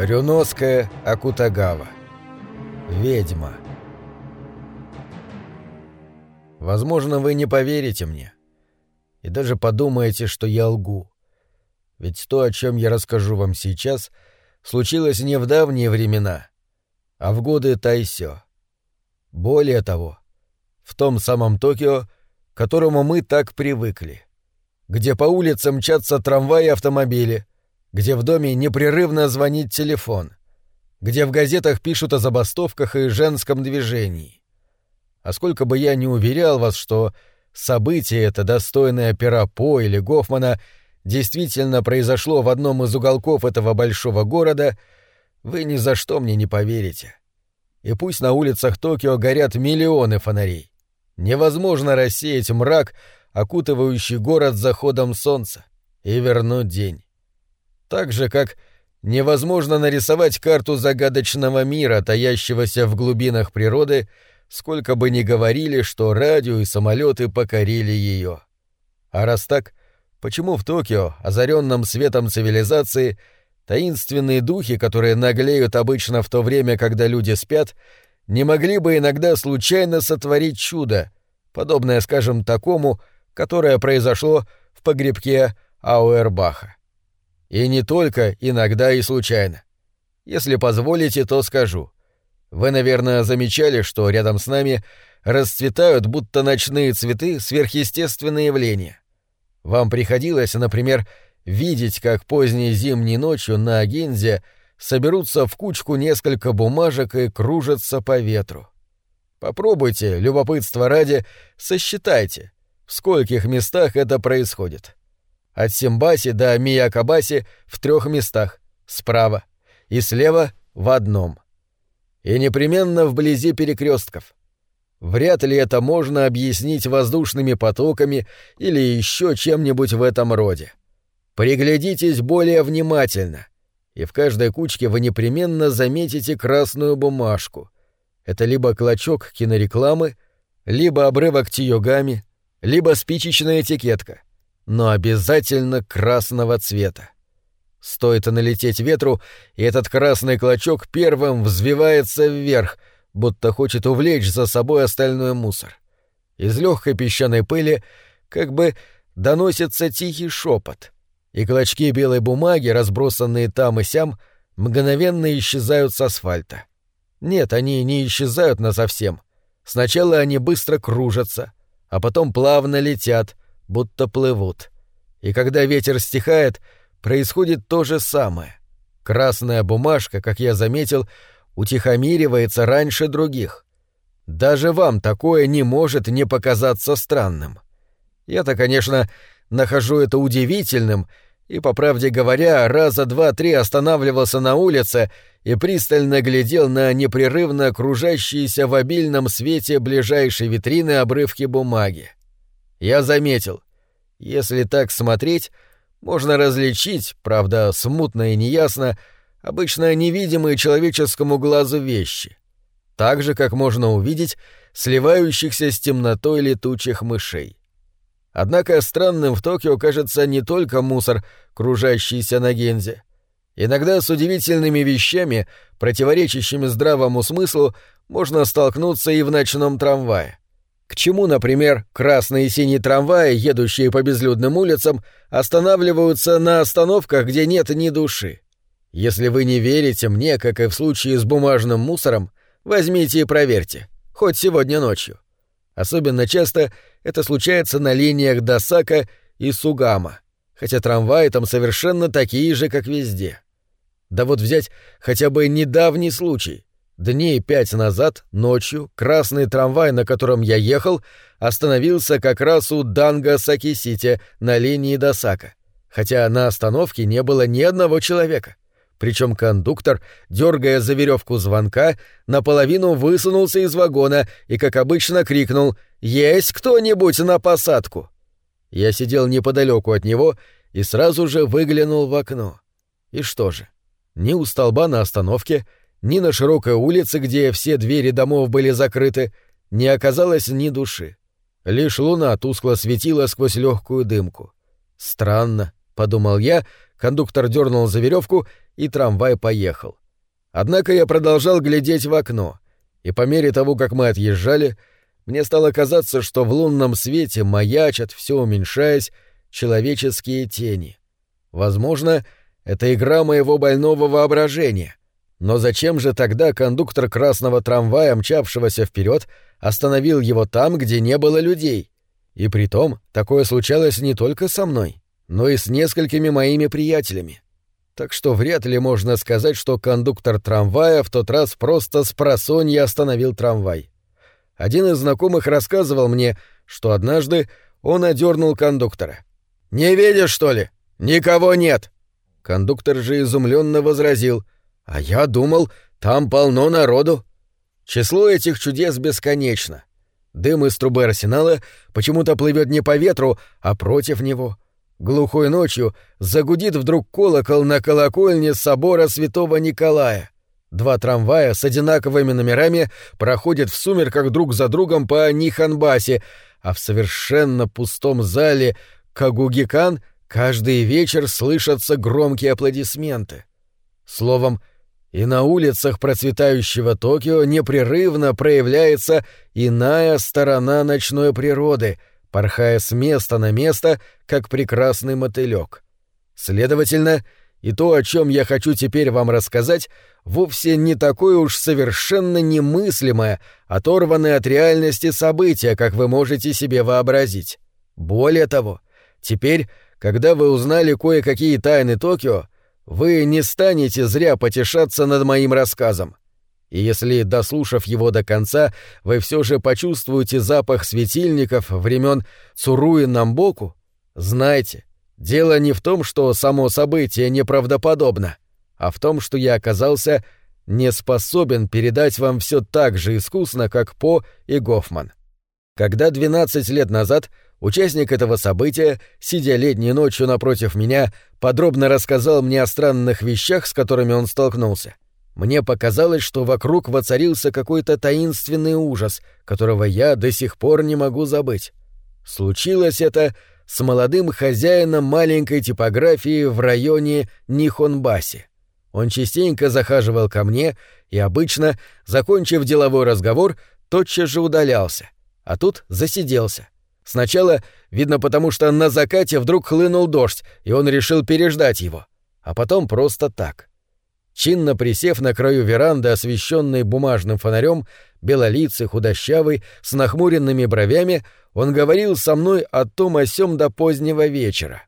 Рюноская Акутагава. Ведьма. Возможно, вы не поверите мне. И даже подумаете, что я лгу. Ведь то, о чем я расскажу вам сейчас, случилось не в давние времена, а в годы Тайсё. Более того, в том самом Токио, к которому мы так привыкли, где по улицам мчатся трамваи и автомобили, где в доме непрерывно звонит телефон, где в газетах пишут о забастовках и женском движении. А сколько бы я ни уверял вас, что событие это, достойное пера По или Гофмана, действительно произошло в одном из уголков этого большого города, вы ни за что мне не поверите. И пусть на улицах Токио горят миллионы фонарей. Невозможно рассеять мрак, окутывающий город заходом солнца, и вернуть день. Так же, как невозможно нарисовать карту загадочного мира, таящегося в глубинах природы, сколько бы ни говорили, что радио и самолеты покорили ее. А раз так, почему в Токио, озаренном светом цивилизации, таинственные духи, которые наглеют обычно в то время, когда люди спят, не могли бы иногда случайно сотворить чудо, подобное, скажем, такому, которое произошло в погребке Ауэрбаха? И не только, иногда и случайно. Если позволите, то скажу. Вы, наверное, замечали, что рядом с нами расцветают будто ночные цветы сверхъестественные явления. Вам приходилось, например, видеть, как поздней зимней ночью на Агензе соберутся в кучку несколько бумажек и кружатся по ветру. Попробуйте, любопытство ради, сосчитайте, в скольких местах это происходит. От Симбаси до Миякабаси в трех местах, справа, и слева в одном. И непременно вблизи перекрестков. Вряд ли это можно объяснить воздушными потоками или еще чем-нибудь в этом роде. Приглядитесь более внимательно, и в каждой кучке вы непременно заметите красную бумажку. Это либо клочок кинорекламы, либо обрывок тиогами, либо спичечная этикетка — но обязательно красного цвета. Стоит налететь ветру, и этот красный клочок первым взвивается вверх, будто хочет увлечь за собой остальной мусор. Из легкой песчаной пыли как бы доносится тихий шепот, и клочки белой бумаги, разбросанные там и сям, мгновенно исчезают с асфальта. Нет, они не исчезают насовсем. Сначала они быстро кружатся, а потом плавно летят — будто плывут. И когда ветер стихает, происходит то же самое. Красная бумажка, как я заметил, утихомиривается раньше других. Даже вам такое не может не показаться странным. Я-то, конечно, нахожу это удивительным, и, по правде говоря, раза два-три останавливался на улице и пристально глядел на непрерывно окружающиеся в обильном свете ближайшей витрины обрывки бумаги. Я заметил, если так смотреть, можно различить, правда, смутно и неясно, обычно невидимые человеческому глазу вещи. Так же, как можно увидеть сливающихся с темнотой летучих мышей. Однако странным в Токио кажется не только мусор, кружащийся на Гензе. Иногда с удивительными вещами, противоречащими здравому смыслу, можно столкнуться и в ночном трамвае. К чему, например, красные и синие трамваи, едущие по безлюдным улицам, останавливаются на остановках, где нет ни души? Если вы не верите мне, как и в случае с бумажным мусором, возьмите и проверьте, хоть сегодня ночью. Особенно часто это случается на линиях Досака и Сугама, хотя трамваи там совершенно такие же, как везде. Да вот взять хотя бы недавний случай. Дней пять назад, ночью, красный трамвай, на котором я ехал, остановился как раз у Данга Саки-Сити на линии Досака, хотя на остановке не было ни одного человека. Причем кондуктор, дергая за веревку звонка, наполовину высунулся из вагона и, как обычно, крикнул «Есть кто-нибудь на посадку?» Я сидел неподалеку от него и сразу же выглянул в окно. И что же? Ни у столба на остановке, ни на широкой улице, где все двери домов были закрыты, не оказалось ни души. Лишь луна тускло светила сквозь легкую дымку. «Странно», — подумал я, кондуктор дернул за веревку, и трамвай поехал. Однако я продолжал глядеть в окно, и по мере того, как мы отъезжали, мне стало казаться, что в лунном свете маячат, все уменьшаясь, человеческие тени. Возможно, это игра моего больного воображения. Но зачем же тогда кондуктор красного трамвая, мчавшегося вперед, остановил его там, где не было людей? И притом, такое случалось не только со мной, но и с несколькими моими приятелями. Так что вряд ли можно сказать, что кондуктор трамвая в тот раз просто с просонья остановил трамвай. Один из знакомых рассказывал мне, что однажды он одернул кондуктора. «Не видишь, что ли? Никого нет!» Кондуктор же изумленно возразил. «А я думал, там полно народу». Число этих чудес бесконечно. Дым из трубы арсенала почему-то плывет не по ветру, а против него. Глухой ночью загудит вдруг колокол на колокольне собора святого Николая. Два трамвая с одинаковыми номерами проходят в сумерках друг за другом по Ниханбасе, а в совершенно пустом зале Кагугикан каждый вечер слышатся громкие аплодисменты. Словом, и на улицах процветающего Токио непрерывно проявляется иная сторона ночной природы, порхая с места на место, как прекрасный мотылек. Следовательно, и то, о чем я хочу теперь вам рассказать, вовсе не такое уж совершенно немыслимое, оторванное от реальности событие, как вы можете себе вообразить. Более того, теперь, когда вы узнали кое-какие тайны Токио, вы не станете зря потешаться над моим рассказом. И если, дослушав его до конца, вы все же почувствуете запах светильников времен Цуруи Намбоку, знайте, дело не в том, что само событие неправдоподобно, а в том, что я оказался не способен передать вам все так же искусно, как По и Гофман. Когда 12 лет назад участник этого события, сидя летней ночью напротив меня, подробно рассказал мне о странных вещах, с которыми он столкнулся, мне показалось, что вокруг воцарился какой-то таинственный ужас, которого я до сих пор не могу забыть. Случилось это с молодым хозяином маленькой типографии в районе Нихонбаси. Он частенько захаживал ко мне и обычно, закончив деловой разговор, тотчас же удалялся, а тут засиделся. Сначала, видно потому, что на закате вдруг хлынул дождь, и он решил переждать его, а потом просто так. Чинно присев на краю веранды, освещенной бумажным фонарем, белолицый, худощавый, с нахмуренными бровями, он говорил со мной о том о сём до позднего вечера.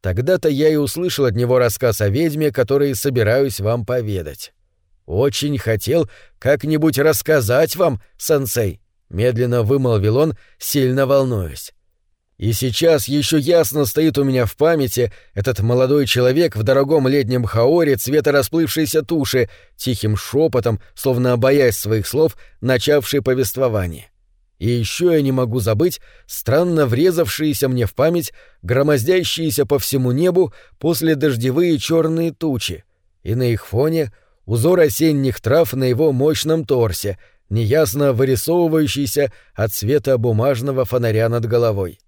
Тогда-то я и услышал от него рассказ о ведьме, который собираюсь вам поведать. Очень хотел как-нибудь рассказать вам, сенсей, медленно вымолвил он, сильно волнуясь. И сейчас еще ясно стоит у меня в памяти этот молодой человек в дорогом летнем хаоре цвета расплывшейся туши, тихим шепотом, словно обоясь своих слов, начавший повествование. И еще я не могу забыть странно врезавшиеся мне в память, громоздящиеся по всему небу после дождевые черные тучи, и на их фоне узор осенних трав на его мощном торсе, неясно вырисовывающийся от света бумажного фонаря над головой.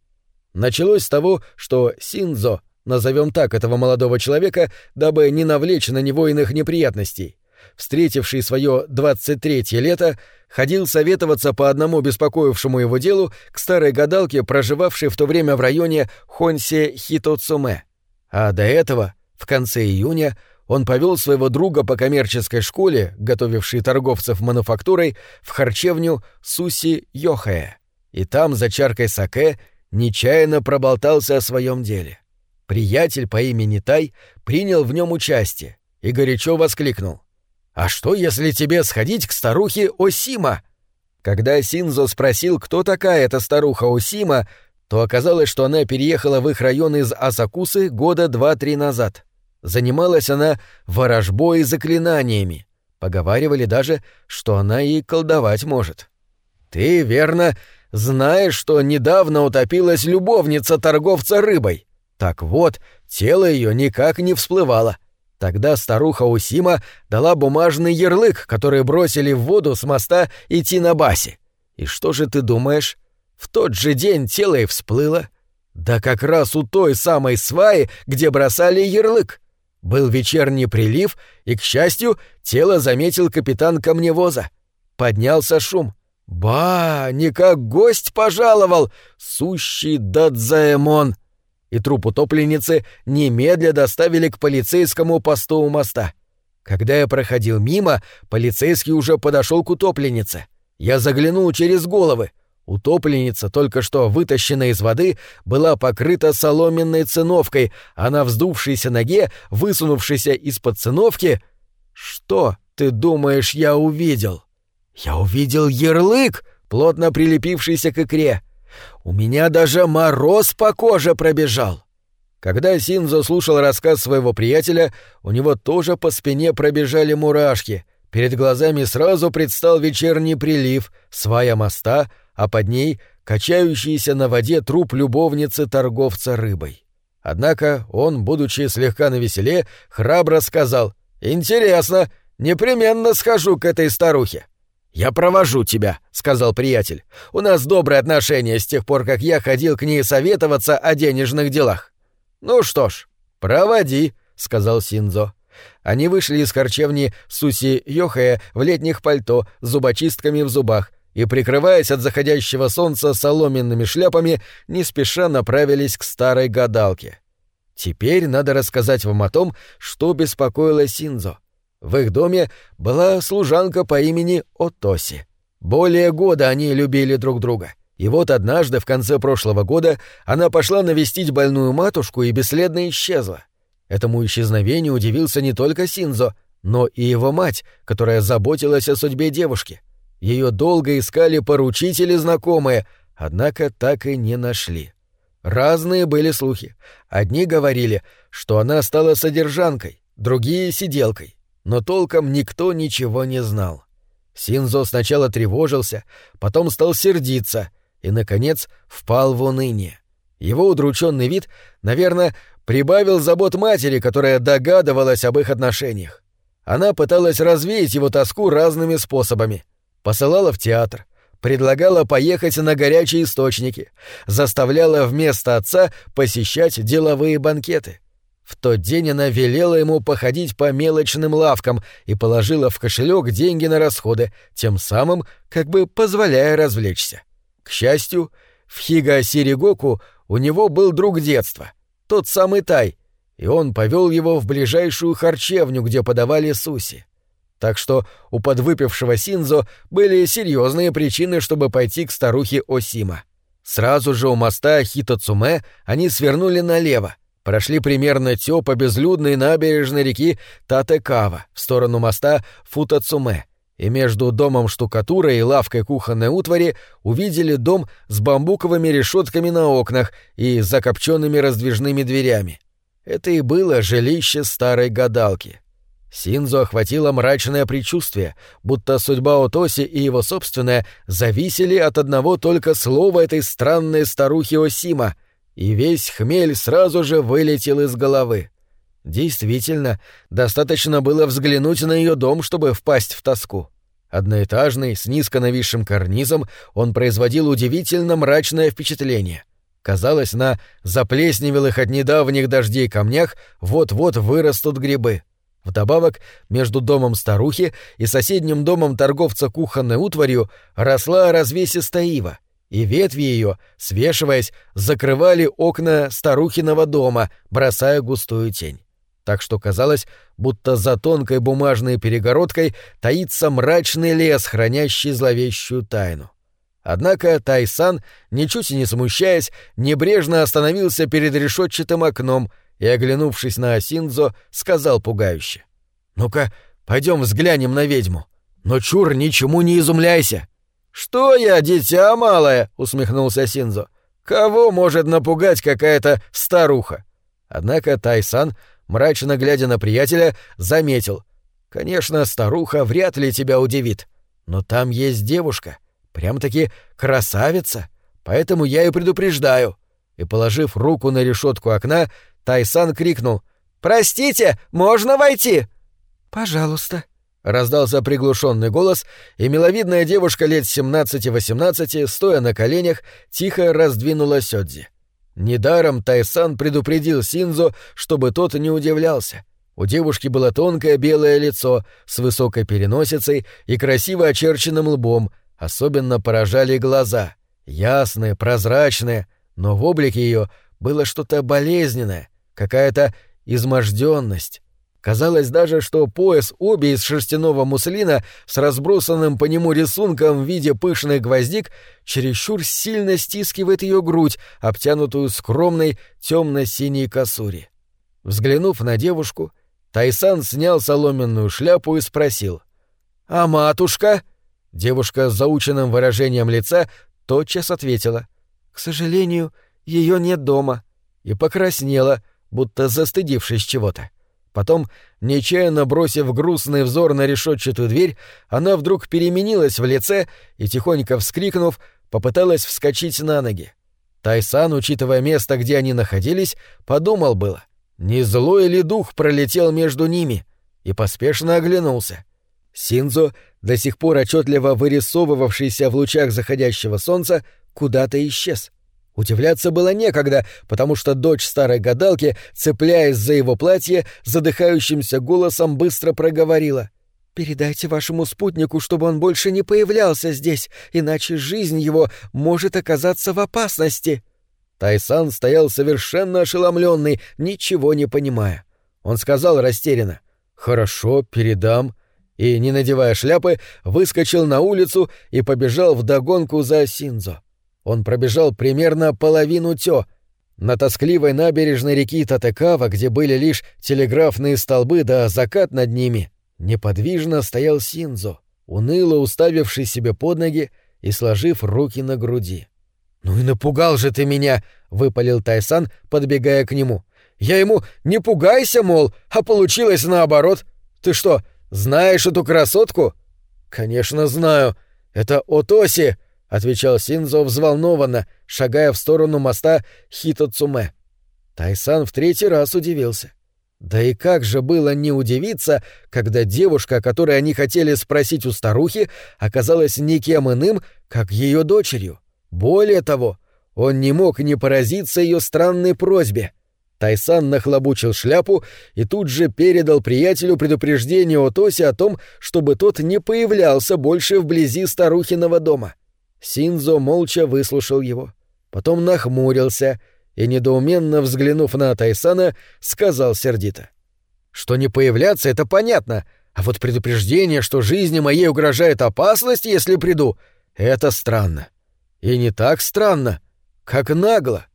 Началось с того, что Синзо, назовем так этого молодого человека, дабы не навлечь на него иных неприятностей, встретивший свое 23-е лето, ходил советоваться по одному беспокоившему его делу к старой гадалке, проживавшей в то время в районе Хонсе Хитоцуме. А до этого, в конце июня, он повел своего друга по коммерческой школе, готовившей торговцев мануфактурой, в харчевню Суси Йохая. И там, за чаркой саке, нечаянно проболтался о своем деле. Приятель по имени Тай принял в нем участие и горячо воскликнул. «А что, если тебе сходить к старухе Осима?» Когда Синзо спросил, кто такая эта старуха Осима, то оказалось, что она переехала в их район из Асакусы года два-три назад. Занималась она ворожбой и заклинаниями. Поговаривали даже, что она и колдовать может. «Ты, верно, знаешь, что недавно утопилась любовница торговца рыбой. Так вот, тело ее никак не всплывало. Тогда старуха Усима дала бумажный ярлык, который бросили в воду с моста идти на басе. И что же ты думаешь? В тот же день тело и всплыло. Да как раз у той самой сваи, где бросали ярлык. Был вечерний прилив, и, к счастью, тело заметил капитан камневоза. Поднялся шум. «Ба, не как гость пожаловал! Сущий Дадзаэмон!» И труп утопленницы немедля доставили к полицейскому посту у моста. Когда я проходил мимо, полицейский уже подошел к утопленнице. Я заглянул через головы. Утопленница, только что вытащенная из воды, была покрыта соломенной циновкой, а на вздувшейся ноге, высунувшейся из-под циновки... Что, ты думаешь, я увидел? Я увидел ярлык, плотно прилепившийся к икре. У меня даже мороз по коже пробежал. Когда Синзо слушал рассказ своего приятеля, у него тоже по спине пробежали мурашки. Перед глазами сразу предстал вечерний прилив, свая моста, а под ней качающийся на воде труп любовницы торговца рыбой. Однако он, будучи слегка навеселе, храбро сказал «Интересно, непременно схожу к этой старухе». «Я провожу тебя», — сказал приятель. «У нас добрые отношения с тех пор, как я ходил к ней советоваться о денежных делах». «Ну что ж, проводи», — сказал Синзо. Они вышли из харчевни Суси Йохая в летних пальто с зубочистками в зубах и, прикрываясь от заходящего солнца соломенными шляпами, не спеша направились к старой гадалке. Теперь надо рассказать вам о том, что беспокоило Синзо. В их доме была служанка по имени Отоси. Более года они любили друг друга. И вот однажды, в конце прошлого года, она пошла навестить больную матушку и бесследно исчезла. Этому исчезновению удивился не только Синзо, но и его мать, которая заботилась о судьбе девушки. Ее долго искали поручители знакомые, однако так и не нашли. Разные были слухи. Одни говорили, что она стала содержанкой, другие — сиделкой но толком никто ничего не знал. Синзо сначала тревожился, потом стал сердиться и, наконец, впал в уныние. Его удрученный вид, наверное, прибавил забот матери, которая догадывалась об их отношениях. Она пыталась развеять его тоску разными способами. Посылала в театр, предлагала поехать на горячие источники, заставляла вместо отца посещать деловые банкеты — в тот день она велела ему походить по мелочным лавкам и положила в кошелек деньги на расходы, тем самым как бы позволяя развлечься. К счастью, в Хига-Сиригоку у него был друг детства, тот самый Тай, и он повел его в ближайшую харчевню, где подавали суси. Так что у подвыпившего Синзо были серьезные причины, чтобы пойти к старухе Осима. Сразу же у моста Хитоцуме они свернули налево, прошли примерно тё по безлюдной набережной реки Татекава в сторону моста Футацуме, и между домом штукатуры и лавкой кухонной утвари увидели дом с бамбуковыми решетками на окнах и закопченными раздвижными дверями. Это и было жилище старой гадалки. Синзу охватило мрачное предчувствие, будто судьба Отоси и его собственная зависели от одного только слова этой странной старухи Осима — и весь хмель сразу же вылетел из головы. Действительно, достаточно было взглянуть на ее дом, чтобы впасть в тоску. Одноэтажный, с низко нависшим карнизом, он производил удивительно мрачное впечатление. Казалось, на заплесневелых от недавних дождей камнях вот-вот вырастут грибы. Вдобавок, между домом старухи и соседним домом торговца кухонной утварью росла развесистая ива — и ветви ее, свешиваясь, закрывали окна старухиного дома, бросая густую тень. Так что казалось, будто за тонкой бумажной перегородкой таится мрачный лес, хранящий зловещую тайну. Однако Тайсан, ничуть не смущаясь, небрежно остановился перед решетчатым окном и, оглянувшись на Асинзо, сказал пугающе. «Ну-ка, пойдем взглянем на ведьму. Но чур, ничему не изумляйся!» «Что я, дитя малое?» — усмехнулся Синзо. «Кого может напугать какая-то старуха?» Однако Тайсан, мрачно глядя на приятеля, заметил. «Конечно, старуха вряд ли тебя удивит. Но там есть девушка. Прям-таки красавица. Поэтому я и предупреждаю». И, положив руку на решетку окна, Тайсан крикнул. «Простите, можно войти?» «Пожалуйста», Раздался приглушенный голос, и миловидная девушка лет 17-18, стоя на коленях, тихо раздвинула Сёдзи. Недаром Тайсан предупредил Синзо, чтобы тот не удивлялся. У девушки было тонкое белое лицо с высокой переносицей и красиво очерченным лбом, особенно поражали глаза. Ясные, прозрачные, но в облике ее было что-то болезненное, какая-то изможденность. Казалось даже, что пояс оби из шерстяного муслина с разбросанным по нему рисунком в виде пышных гвоздик чересчур сильно стискивает ее грудь, обтянутую скромной темно-синей косури. Взглянув на девушку, Тайсан снял соломенную шляпу и спросил. «А матушка?» Девушка с заученным выражением лица тотчас ответила. «К сожалению, ее нет дома». И покраснела, будто застыдившись чего-то. Потом, нечаянно бросив грустный взор на решетчатую дверь, она вдруг переменилась в лице и, тихонько вскрикнув, попыталась вскочить на ноги. Тайсан, учитывая место, где они находились, подумал было, не злой ли дух пролетел между ними, и поспешно оглянулся. Синзо, до сих пор отчетливо вырисовывавшийся в лучах заходящего солнца, куда-то исчез — Удивляться было некогда, потому что дочь старой гадалки, цепляясь за его платье, задыхающимся голосом быстро проговорила. «Передайте вашему спутнику, чтобы он больше не появлялся здесь, иначе жизнь его может оказаться в опасности». Тайсан стоял совершенно ошеломленный, ничего не понимая. Он сказал растерянно «Хорошо, передам», и, не надевая шляпы, выскочил на улицу и побежал вдогонку за Синзо. Он пробежал примерно половину тё. На тоскливой набережной реки Татекава, где были лишь телеграфные столбы да закат над ними, неподвижно стоял Синзо, уныло уставивший себе под ноги и сложив руки на груди. «Ну и напугал же ты меня!» — выпалил Тайсан, подбегая к нему. «Я ему «не пугайся», мол, а получилось наоборот. Ты что, знаешь эту красотку?» «Конечно знаю. Это Отоси!» — отвечал Синзо взволнованно, шагая в сторону моста Хитоцуме. Тайсан в третий раз удивился. Да и как же было не удивиться, когда девушка, о которой они хотели спросить у старухи, оказалась никем иным, как ее дочерью. Более того, он не мог не поразиться ее странной просьбе. Тайсан нахлобучил шляпу и тут же передал приятелю предупреждение о о том, чтобы тот не появлялся больше вблизи старухиного дома. Синзо молча выслушал его, потом нахмурился и, недоуменно взглянув на Тайсана, сказал сердито. «Что не появляться, это понятно, а вот предупреждение, что жизни моей угрожает опасность, если приду, это странно. И не так странно, как нагло».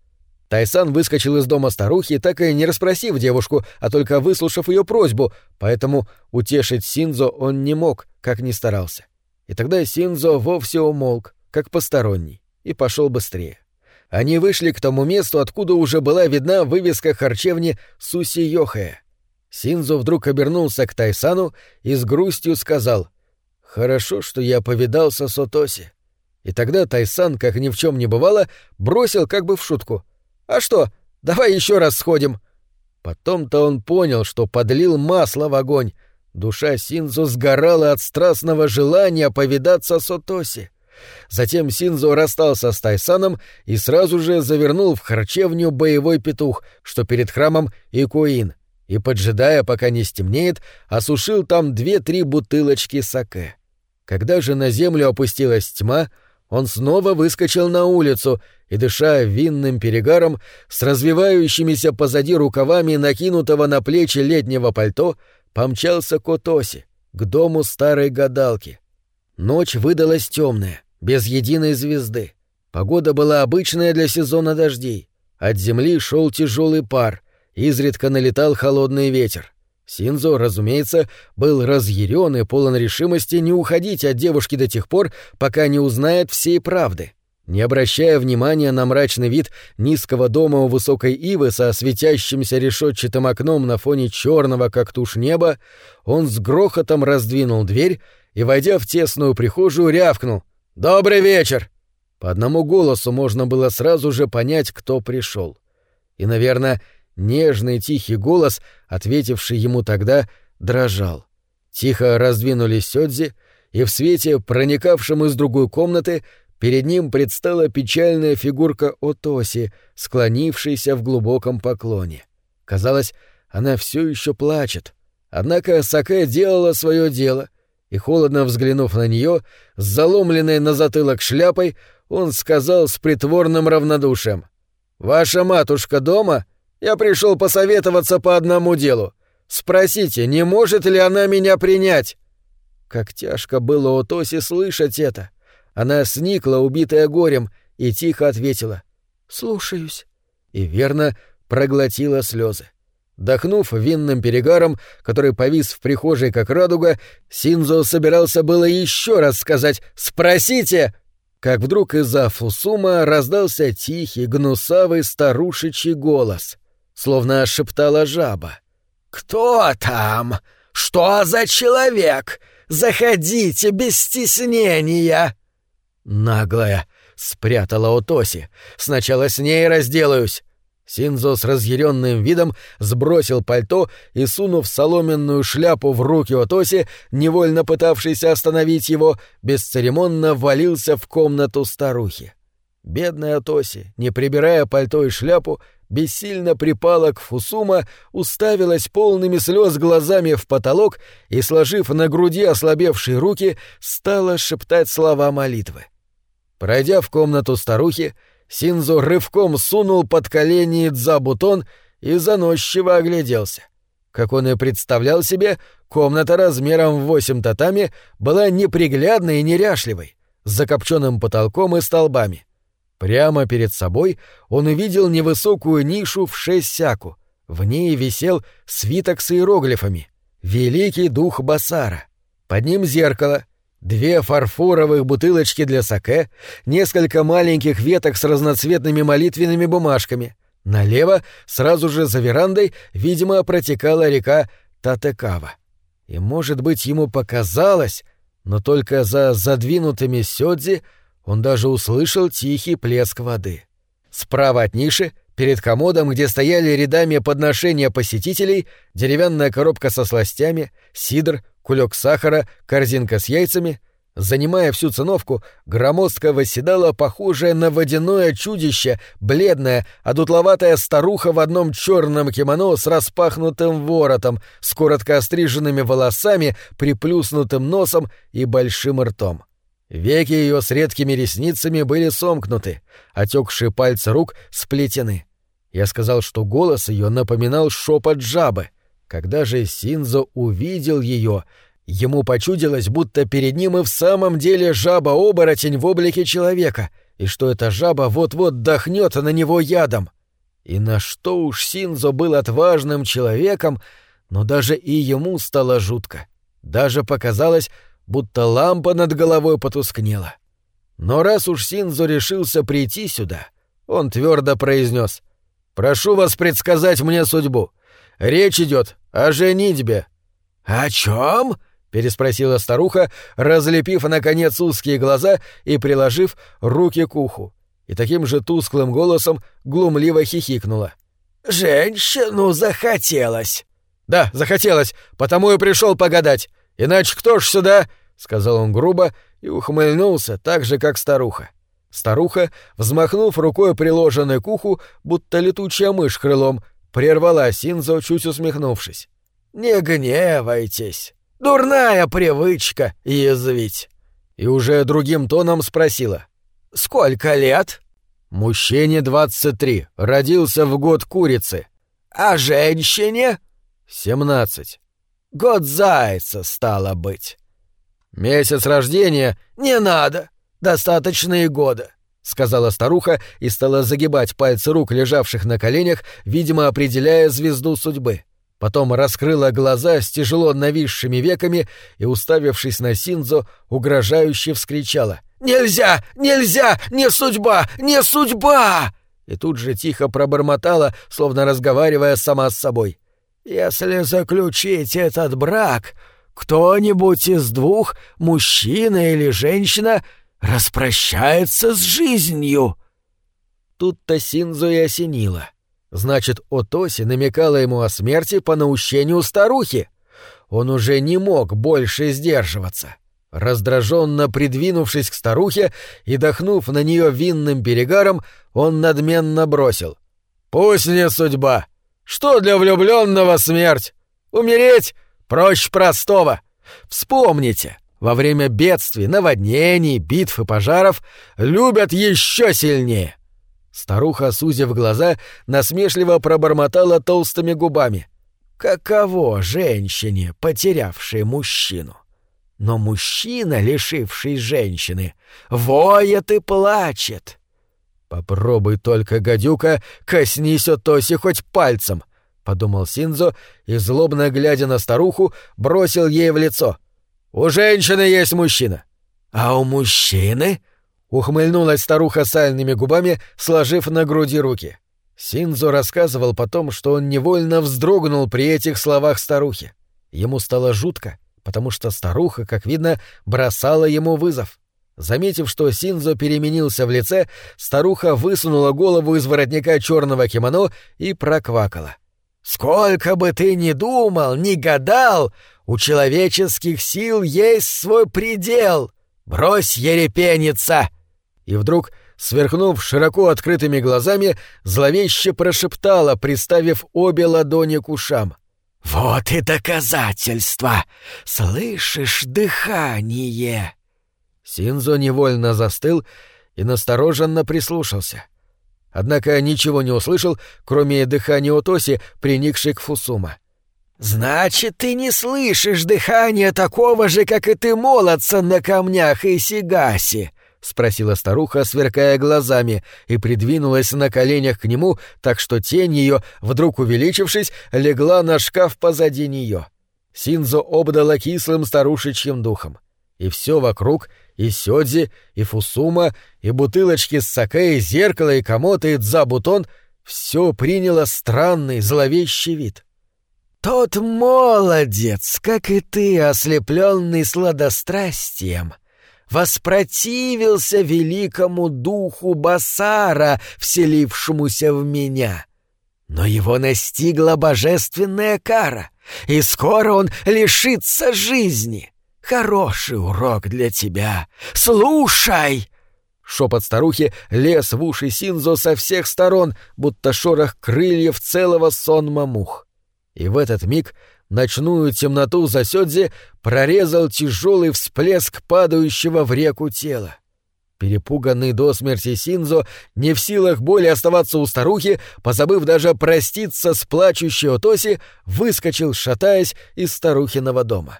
Тайсан выскочил из дома старухи, так и не расспросив девушку, а только выслушав ее просьбу, поэтому утешить Синзо он не мог, как ни старался. И тогда Синзо вовсе умолк, как посторонний, и пошел быстрее. Они вышли к тому месту, откуда уже была видна вывеска харчевни Суси Йохая. Синзо вдруг обернулся к Тайсану и с грустью сказал «Хорошо, что я повидался с Отоси». И тогда Тайсан, как ни в чем не бывало, бросил как бы в шутку «А что, давай еще раз сходим». Потом-то он понял, что подлил масло в огонь. Душа Синзо сгорала от страстного желания повидаться с Отоси. Затем Синзо расстался с Тайсаном и сразу же завернул в харчевню боевой петух, что перед храмом Икуин, и, поджидая, пока не стемнеет, осушил там две-три бутылочки саке. Когда же на землю опустилась тьма, он снова выскочил на улицу и, дыша винным перегаром, с развивающимися позади рукавами накинутого на плечи летнего пальто, помчался к Отоси, к дому старой гадалки. Ночь выдалась темная без единой звезды. Погода была обычная для сезона дождей. От земли шел тяжелый пар, изредка налетал холодный ветер. Синзо, разумеется, был разъярен и полон решимости не уходить от девушки до тех пор, пока не узнает всей правды. Не обращая внимания на мрачный вид низкого дома у высокой ивы со светящимся решетчатым окном на фоне черного, как тушь неба, он с грохотом раздвинул дверь и, войдя в тесную прихожую, рявкнул — «Добрый вечер!» По одному голосу можно было сразу же понять, кто пришел. И, наверное, нежный тихий голос, ответивший ему тогда, дрожал. Тихо раздвинулись сёдзи, и в свете, проникавшем из другой комнаты, перед ним предстала печальная фигурка Отоси, склонившаяся в глубоком поклоне. Казалось, она все еще плачет. Однако Саке делала свое дело, и, холодно взглянув на нее, с заломленной на затылок шляпой, он сказал с притворным равнодушием. «Ваша матушка дома? Я пришел посоветоваться по одному делу. Спросите, не может ли она меня принять?» Как тяжко было у Тоси слышать это. Она сникла, убитая горем, и тихо ответила «Слушаюсь». И верно проглотила слезы. Дохнув винным перегаром, который повис в прихожей как радуга, Синзо собирался было еще раз сказать «Спросите!» как вдруг из-за Фусума раздался тихий, гнусавый старушечий голос, словно шептала жаба. «Кто там? Что за человек? Заходите без стеснения!» «Наглая!» — спрятала Отоси. «Сначала с ней разделаюсь!» Синзо с разъяренным видом сбросил пальто и, сунув соломенную шляпу в руки Отоси, невольно пытавшийся остановить его, бесцеремонно ввалился в комнату старухи. Бедная Отоси, не прибирая пальто и шляпу, бессильно припала к Фусума, уставилась полными слез глазами в потолок и, сложив на груди ослабевшие руки, стала шептать слова молитвы. Пройдя в комнату старухи, Синзу рывком сунул под колени дзабутон и заносчиво огляделся. Как он и представлял себе, комната размером в восемь татами была неприглядной и неряшливой, с закопченным потолком и столбами. Прямо перед собой он увидел невысокую нишу в шесть сяку. В ней висел свиток с иероглифами «Великий дух Басара». Под ним зеркало — Две фарфоровых бутылочки для саке, несколько маленьких веток с разноцветными молитвенными бумажками. Налево, сразу же за верандой, видимо, протекала река Татекава. И, может быть, ему показалось, но только за задвинутыми сёдзи он даже услышал тихий плеск воды. Справа от ниши, перед комодом, где стояли рядами подношения посетителей, деревянная коробка со сластями, сидр, кулек сахара, корзинка с яйцами. Занимая всю циновку, громоздко восседала похожая на водяное чудище, бледная, одутловатая старуха в одном черном кимоно с распахнутым воротом, с коротко остриженными волосами, приплюснутым носом и большим ртом. Веки ее с редкими ресницами были сомкнуты, отекшие пальцы рук сплетены. Я сказал, что голос ее напоминал шепот жабы. Когда же Синзо увидел ее, ему почудилось, будто перед ним и в самом деле жаба-оборотень в облике человека, и что эта жаба вот-вот дохнет на него ядом. И на что уж Синзо был отважным человеком, но даже и ему стало жутко. Даже показалось, будто лампа над головой потускнела. Но раз уж Синзо решился прийти сюда, он твердо произнес: «Прошу вас предсказать мне судьбу. Речь идет о женитьбе». «О чем?» — переспросила старуха, разлепив, наконец, узкие глаза и приложив руки к уху. И таким же тусклым голосом глумливо хихикнула. «Женщину захотелось». «Да, захотелось, потому и пришел погадать. Иначе кто ж сюда?» — сказал он грубо и ухмыльнулся, так же, как старуха. Старуха, взмахнув рукой, приложенной к уху, будто летучая мышь крылом, Прервала Синзо, чуть усмехнувшись. «Не гневайтесь. Дурная привычка язвить». И уже другим тоном спросила. «Сколько лет?» «Мужчине двадцать три. Родился в год курицы». «А женщине?» «Семнадцать». «Год зайца, стало быть». «Месяц рождения?» «Не надо. Достаточно и года. — сказала старуха и стала загибать пальцы рук, лежавших на коленях, видимо, определяя звезду судьбы. Потом раскрыла глаза с тяжело нависшими веками и, уставившись на Синзо, угрожающе вскричала. «Нельзя! Нельзя! Не судьба! Не судьба!» И тут же тихо пробормотала, словно разговаривая сама с собой. «Если заключить этот брак, кто-нибудь из двух, мужчина или женщина, распрощается с жизнью. Тут-то Синзу и осенило. Значит, Отоси намекала ему о смерти по наущению старухи. Он уже не мог больше сдерживаться. Раздраженно придвинувшись к старухе и дохнув на нее винным перегаром, он надменно бросил. «Пусть не судьба! Что для влюбленного смерть? Умереть проще простого! Вспомните, во время бедствий, наводнений, битв и пожаров любят еще сильнее!» Старуха, сузив глаза, насмешливо пробормотала толстыми губами. «Каково женщине, потерявшей мужчину?» Но мужчина, лишивший женщины, воет и плачет. «Попробуй только, гадюка, коснись Отоси хоть пальцем!» — подумал Синзо и, злобно глядя на старуху, бросил ей в лицо. «У женщины есть мужчина!» «А у мужчины?» — ухмыльнулась старуха сальными губами, сложив на груди руки. Синзо рассказывал потом, что он невольно вздрогнул при этих словах старухи. Ему стало жутко, потому что старуха, как видно, бросала ему вызов. Заметив, что Синзо переменился в лице, старуха высунула голову из воротника черного кимоно и проквакала. «Сколько бы ты ни думал, ни гадал, у человеческих сил есть свой предел! Брось ерепениться!» И вдруг, сверкнув широко открытыми глазами, зловеще прошептала, приставив обе ладони к ушам. «Вот и доказательство! Слышишь дыхание!» Синзо невольно застыл и настороженно прислушался. Однако ничего не услышал, кроме дыхания Отоси, приникшей к Фусума. «Значит, ты не слышишь дыхания такого же, как и ты, молодца на камнях и сигаси!» — спросила старуха, сверкая глазами, и придвинулась на коленях к нему, так что тень ее, вдруг увеличившись, легла на шкаф позади нее. Синзо обдала кислым старушечьим духом. И все вокруг — и сёдзи, и фусума, и бутылочки с саке, и зеркало, и комод, и дзабутон — все приняло странный, зловещий вид. «Тот молодец, как и ты, ослепленный сладострастием, воспротивился великому духу Басара, вселившемуся в меня. Но его настигла божественная кара, и скоро он лишится жизни». Хороший урок для тебя. Слушай!» Шепот старухи лез в уши Синзо со всех сторон, будто шорох крыльев целого сонма мух. И в этот миг ночную темноту за Сёдзи прорезал тяжелый всплеск падающего в реку тела. Перепуганный до смерти Синзо, не в силах более оставаться у старухи, позабыв даже проститься с плачущей Отоси, выскочил, шатаясь, из старухиного дома.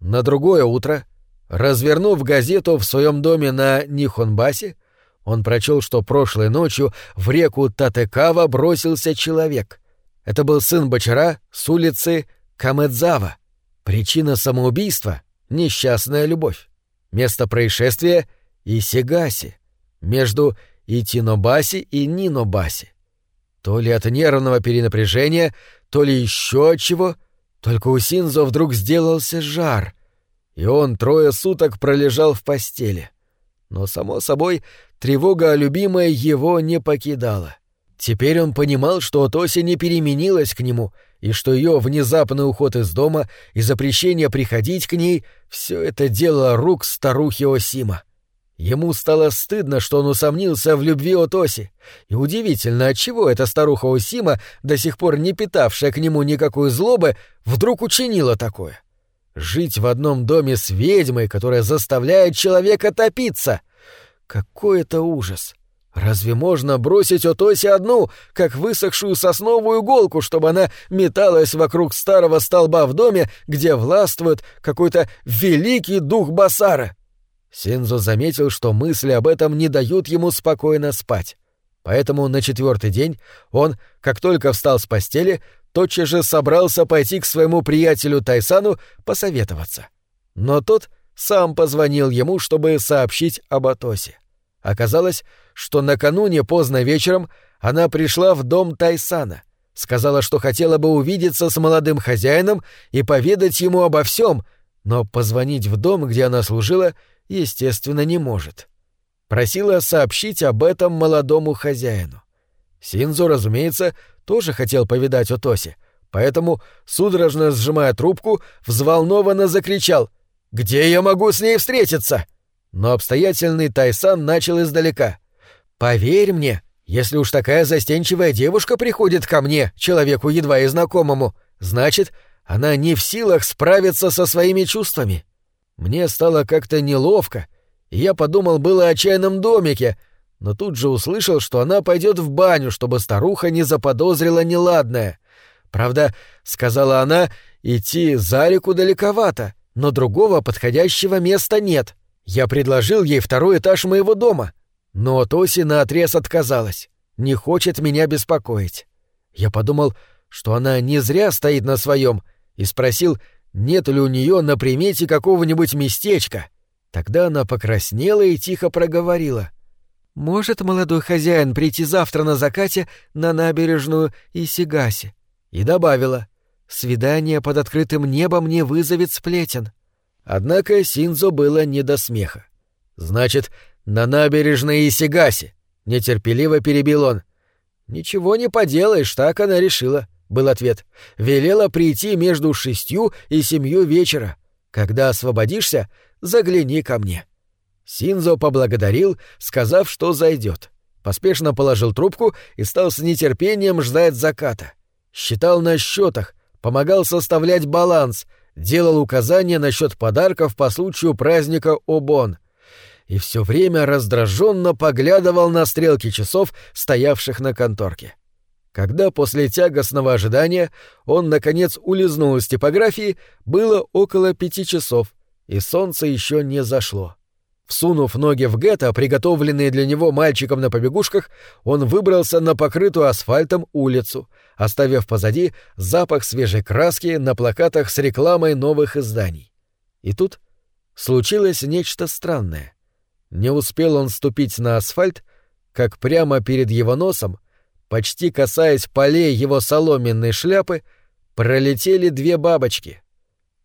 На другое утро, развернув газету в своем доме на Нихонбасе, он прочел, что прошлой ночью в реку Татекава бросился человек. Это был сын Бочара с улицы Камедзава. Причина самоубийства — несчастная любовь. Место происшествия — Исигаси, между Итинобаси и Нинобаси. То ли от нервного перенапряжения, то ли еще от чего, только у Синзо вдруг сделался жар, и он трое суток пролежал в постели. Но, само собой, тревога о любимой его не покидала. Теперь он понимал, что Тоси не переменилась к нему, и что ее внезапный уход из дома и запрещение приходить к ней — все это дело рук старухи Осима. Ему стало стыдно, что он усомнился в любви Отоси. И удивительно, отчего эта старуха Осима, до сих пор не питавшая к нему никакой злобы, вдруг учинила такое. Жить в одном доме с ведьмой, которая заставляет человека топиться. Какой это ужас! Разве можно бросить Отоси одну, как высохшую сосновую иголку, чтобы она металась вокруг старого столба в доме, где властвует какой-то великий дух Басара? Синзо заметил, что мысли об этом не дают ему спокойно спать. Поэтому на четвертый день он, как только встал с постели, тотчас же собрался пойти к своему приятелю Тайсану посоветоваться. Но тот сам позвонил ему, чтобы сообщить об Атосе. Оказалось, что накануне поздно вечером она пришла в дом Тайсана, сказала, что хотела бы увидеться с молодым хозяином и поведать ему обо всем, но позвонить в дом, где она служила, естественно, не может. Просила сообщить об этом молодому хозяину. Синзо, разумеется, тоже хотел повидать Отоси, поэтому, судорожно сжимая трубку, взволнованно закричал Где я могу с ней встретиться?» Но обстоятельный Тайсан начал издалека. «Поверь мне, если уж такая застенчивая девушка приходит ко мне, человеку едва и знакомому, значит, она не в силах справиться со своими чувствами. Мне стало как-то неловко, и я подумал было о чайном домике, но тут же услышал, что она пойдет в баню, чтобы старуха не заподозрила неладное. Правда, сказала она, идти за реку далековато, но другого подходящего места нет. Я предложил ей второй этаж моего дома, но Тоси наотрез отказалась, не хочет меня беспокоить. Я подумал, что она не зря стоит на своем, и спросил, нет ли у нее на примете какого-нибудь местечка. Тогда она покраснела и тихо проговорила. «Может молодой хозяин прийти завтра на закате на набережную Исигаси?» И добавила. «Свидание под открытым небом не вызовет сплетен». Однако Синзо было не до смеха. «Значит, на набережной Исигаси», — нетерпеливо перебил он. «Ничего не поделаешь, так она решила был ответ. «Велела прийти между шестью и семью вечера. Когда освободишься, загляни ко мне». Синзо поблагодарил, сказав, что зайдет. Поспешно положил трубку и стал с нетерпением ждать заката. Считал на счетах, помогал составлять баланс, делал указания насчет подарков по случаю праздника Обон. И все время раздраженно поглядывал на стрелки часов, стоявших на конторке. Когда после тягостного ожидания он, наконец, улизнул из типографии, было около пяти часов, и солнце еще не зашло. Всунув ноги в гетто, приготовленные для него мальчиком на побегушках, он выбрался на покрытую асфальтом улицу, оставив позади запах свежей краски на плакатах с рекламой новых изданий. И тут случилось нечто странное. Не успел он ступить на асфальт, как прямо перед его носом почти касаясь полей его соломенной шляпы, пролетели две бабочки.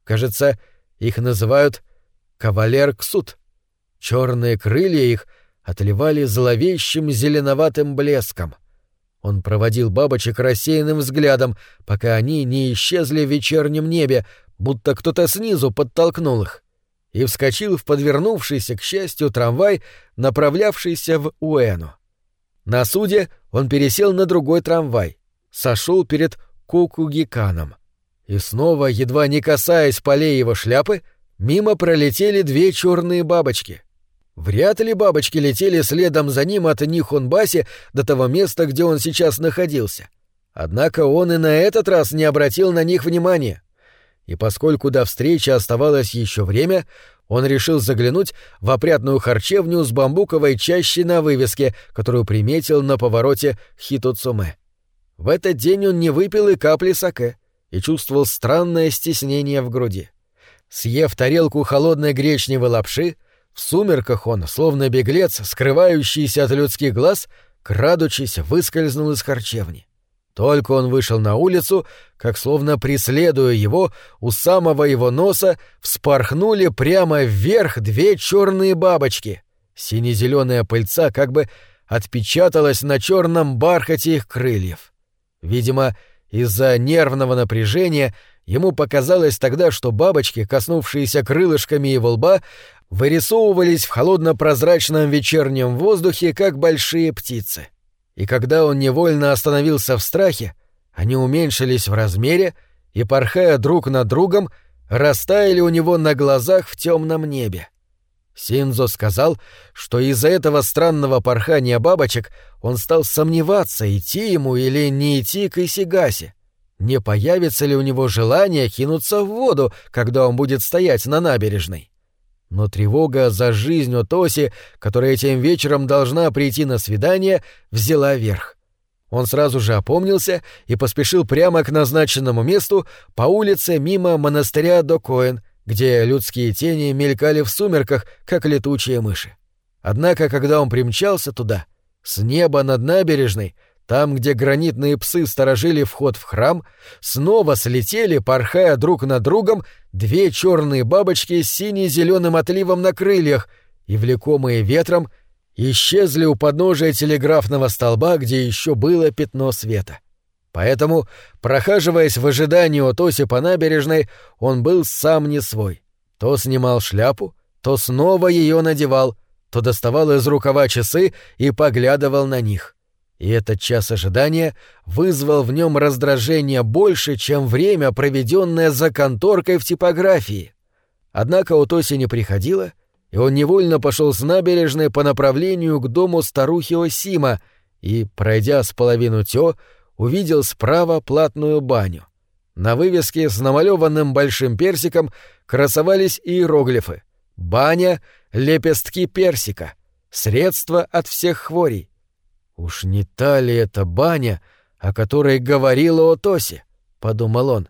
Кажется, их называют кавалер-ксут. Черные крылья их отливали зловещим зеленоватым блеском. Он проводил бабочек рассеянным взглядом, пока они не исчезли в вечернем небе, будто кто-то снизу подтолкнул их, и вскочил в подвернувшийся, к счастью, трамвай, направлявшийся в Уэну. На суде он пересел на другой трамвай, сошел перед Кукугиканом. И снова, едва не касаясь полей его шляпы, мимо пролетели две черные бабочки. Вряд ли бабочки летели следом за ним от Нихонбаси до того места, где он сейчас находился. Однако он и на этот раз не обратил на них внимания. И поскольку до встречи оставалось еще время, он решил заглянуть в опрятную харчевню с бамбуковой чащей на вывеске, которую приметил на повороте Хитоцуме. В этот день он не выпил и капли саке и чувствовал странное стеснение в груди. Съев тарелку холодной гречневой лапши, в сумерках он, словно беглец, скрывающийся от людских глаз, крадучись, выскользнул из харчевни. Только он вышел на улицу, как словно преследуя его, у самого его носа вспорхнули прямо вверх две черные бабочки. Сине-зеленая пыльца как бы отпечаталась на черном бархате их крыльев. Видимо, из-за нервного напряжения ему показалось тогда, что бабочки, коснувшиеся крылышками его лба, вырисовывались в холодно-прозрачном вечернем воздухе, как большие птицы. — и когда он невольно остановился в страхе, они уменьшились в размере и, порхая друг над другом, растаяли у него на глазах в темном небе. Синзо сказал, что из-за этого странного порхания бабочек он стал сомневаться, идти ему или не идти к Исигасе. Не появится ли у него желание кинуться в воду, когда он будет стоять на набережной? Но тревога за жизнь Отоси, которая этим вечером должна прийти на свидание, взяла верх. Он сразу же опомнился и поспешил прямо к назначенному месту по улице мимо монастыря Докоин, где людские тени мелькали в сумерках, как летучие мыши. Однако, когда он примчался туда, с неба над набережной — там, где гранитные псы сторожили вход в храм, снова слетели, порхая друг над другом, две черные бабочки с сине-зеленым отливом на крыльях и, влекомые ветром, исчезли у подножия телеграфного столба, где еще было пятно света. Поэтому, прохаживаясь в ожидании Отоси по набережной, он был сам не свой. То снимал шляпу, то снова ее надевал, то доставал из рукава часы и поглядывал на них. И этот час ожидания вызвал в нем раздражение больше, чем время, проведенное за конторкой в типографии. Однако у Тоси не приходило, и он невольно пошел с набережной по направлению к дому старухи Осима и, пройдя с половину тё, увидел справа платную баню. На вывеске с намалеванным большим персиком красовались иероглифы «Баня, лепестки персика, средство от всех хворей». «Уж не та ли это баня, о которой говорила Отоси?» — подумал он.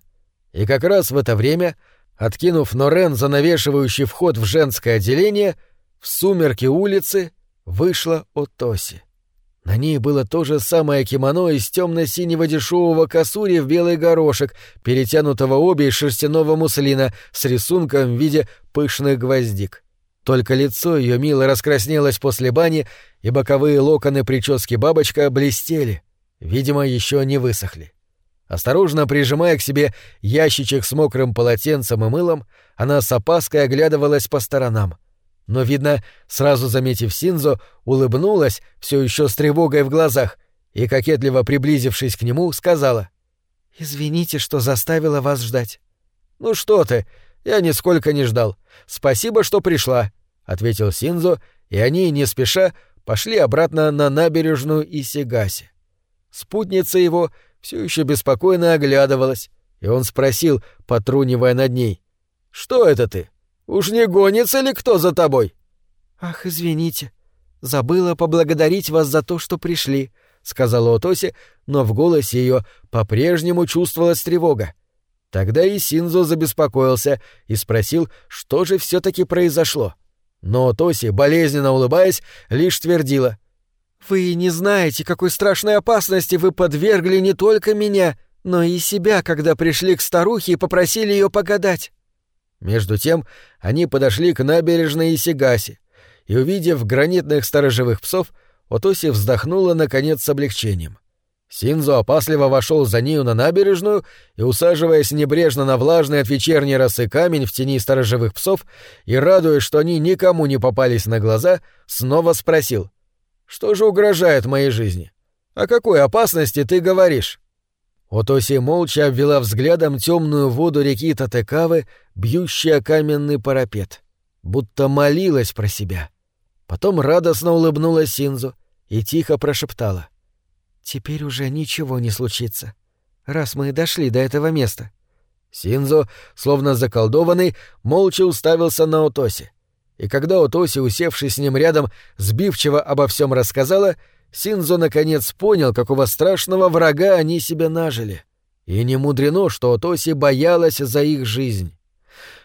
И как раз в это время — Откинув Норен, занавешивающий вход в женское отделение, в сумерки улицы вышла Отоси. На ней было то же самое кимоно из темно-синего дешевого косури в белый горошек, перетянутого обе из шерстяного муслина с рисунком в виде пышных гвоздик. Только лицо ее мило раскраснелось после бани, и боковые локоны прически бабочка блестели, видимо, еще не высохли. Осторожно прижимая к себе ящичек с мокрым полотенцем и мылом, она с опаской оглядывалась по сторонам. Но, видно, сразу заметив Синзо, улыбнулась, все еще с тревогой в глазах, и, кокетливо приблизившись к нему, сказала «Извините, что заставила вас ждать». «Ну что ты, я нисколько не ждал. Спасибо, что пришла», — ответил Синзо, и они, не спеша, пошли обратно на набережную Исигаси. Спутница его — все еще беспокойно оглядывалась, и он спросил, потрунивая над ней. «Что это ты? Уж не гонится ли кто за тобой?» «Ах, извините. Забыла поблагодарить вас за то, что пришли», — сказала Отоси, но в голосе ее по-прежнему чувствовалась тревога. Тогда и Синзо забеспокоился и спросил, что же все таки произошло. Но Тоси, болезненно улыбаясь, лишь твердила — вы не знаете, какой страшной опасности вы подвергли не только меня, но и себя, когда пришли к старухе и попросили ее погадать. Между тем они подошли к набережной Исигаси, и, увидев гранитных сторожевых псов, Отоси вздохнула, наконец, с облегчением. Синзо опасливо вошел за нею на набережную и, усаживаясь небрежно на влажный от вечерней росы камень в тени сторожевых псов и радуясь, что они никому не попались на глаза, снова спросил — что же угрожает моей жизни? О какой опасности ты говоришь?» Отоси молча обвела взглядом темную воду реки Татекавы, бьющая каменный парапет, будто молилась про себя. Потом радостно улыбнулась Синзу и тихо прошептала. «Теперь уже ничего не случится, раз мы дошли до этого места». Синзо, словно заколдованный, молча уставился на Отоси и когда Отоси, усевшись с ним рядом, сбивчиво обо всем рассказала, Синзо наконец понял, какого страшного врага они себе нажили. И не мудрено, что Отоси боялась за их жизнь.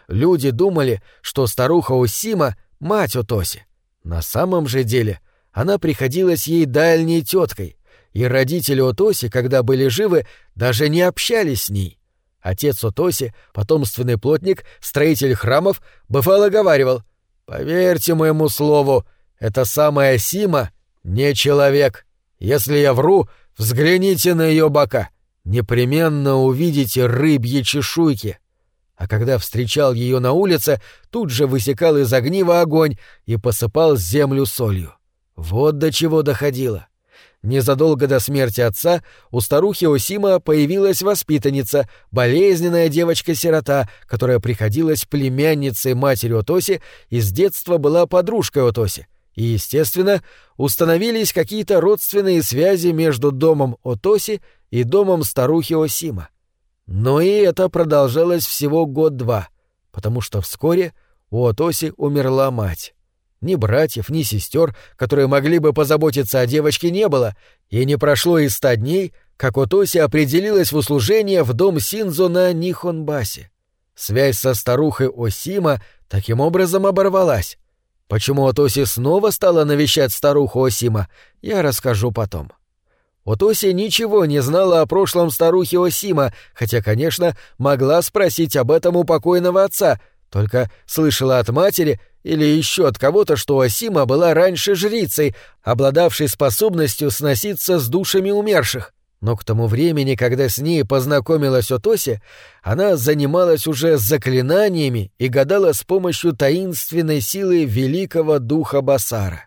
Люди думали, что старуха Усима — мать Отоси. На самом же деле она приходилась ей дальней теткой, и родители Отоси, когда были живы, даже не общались с ней. Отец Отоси, потомственный плотник, строитель храмов, бывало говаривал — Поверьте моему слову, эта самая Сима не человек. Если я вру, взгляните на ее бока. Непременно увидите рыбьи чешуйки. А когда встречал ее на улице, тут же высекал из огнива огонь и посыпал землю солью. Вот до чего доходило. Незадолго до смерти отца у старухи Осима появилась воспитанница, болезненная девочка-сирота, которая приходилась племянницей матери Отоси и с детства была подружкой Отоси. И, естественно, установились какие-то родственные связи между домом Отоси и домом старухи Осима. Но и это продолжалось всего год-два, потому что вскоре у Отоси умерла мать. Ни братьев, ни сестер, которые могли бы позаботиться о девочке, не было, и не прошло и ста дней, как Отоси определилась в услужение в дом Синзо на Нихонбасе. Связь со старухой Осима таким образом оборвалась. Почему Отоси снова стала навещать старуху Осима, я расскажу потом. Отоси ничего не знала о прошлом старухи Осима, хотя, конечно, могла спросить об этом у покойного отца, только слышала от матери — или еще от кого-то, что Осима была раньше жрицей, обладавшей способностью сноситься с душами умерших. Но к тому времени, когда с ней познакомилась Отоси, она занималась уже заклинаниями и гадала с помощью таинственной силы великого духа Басара.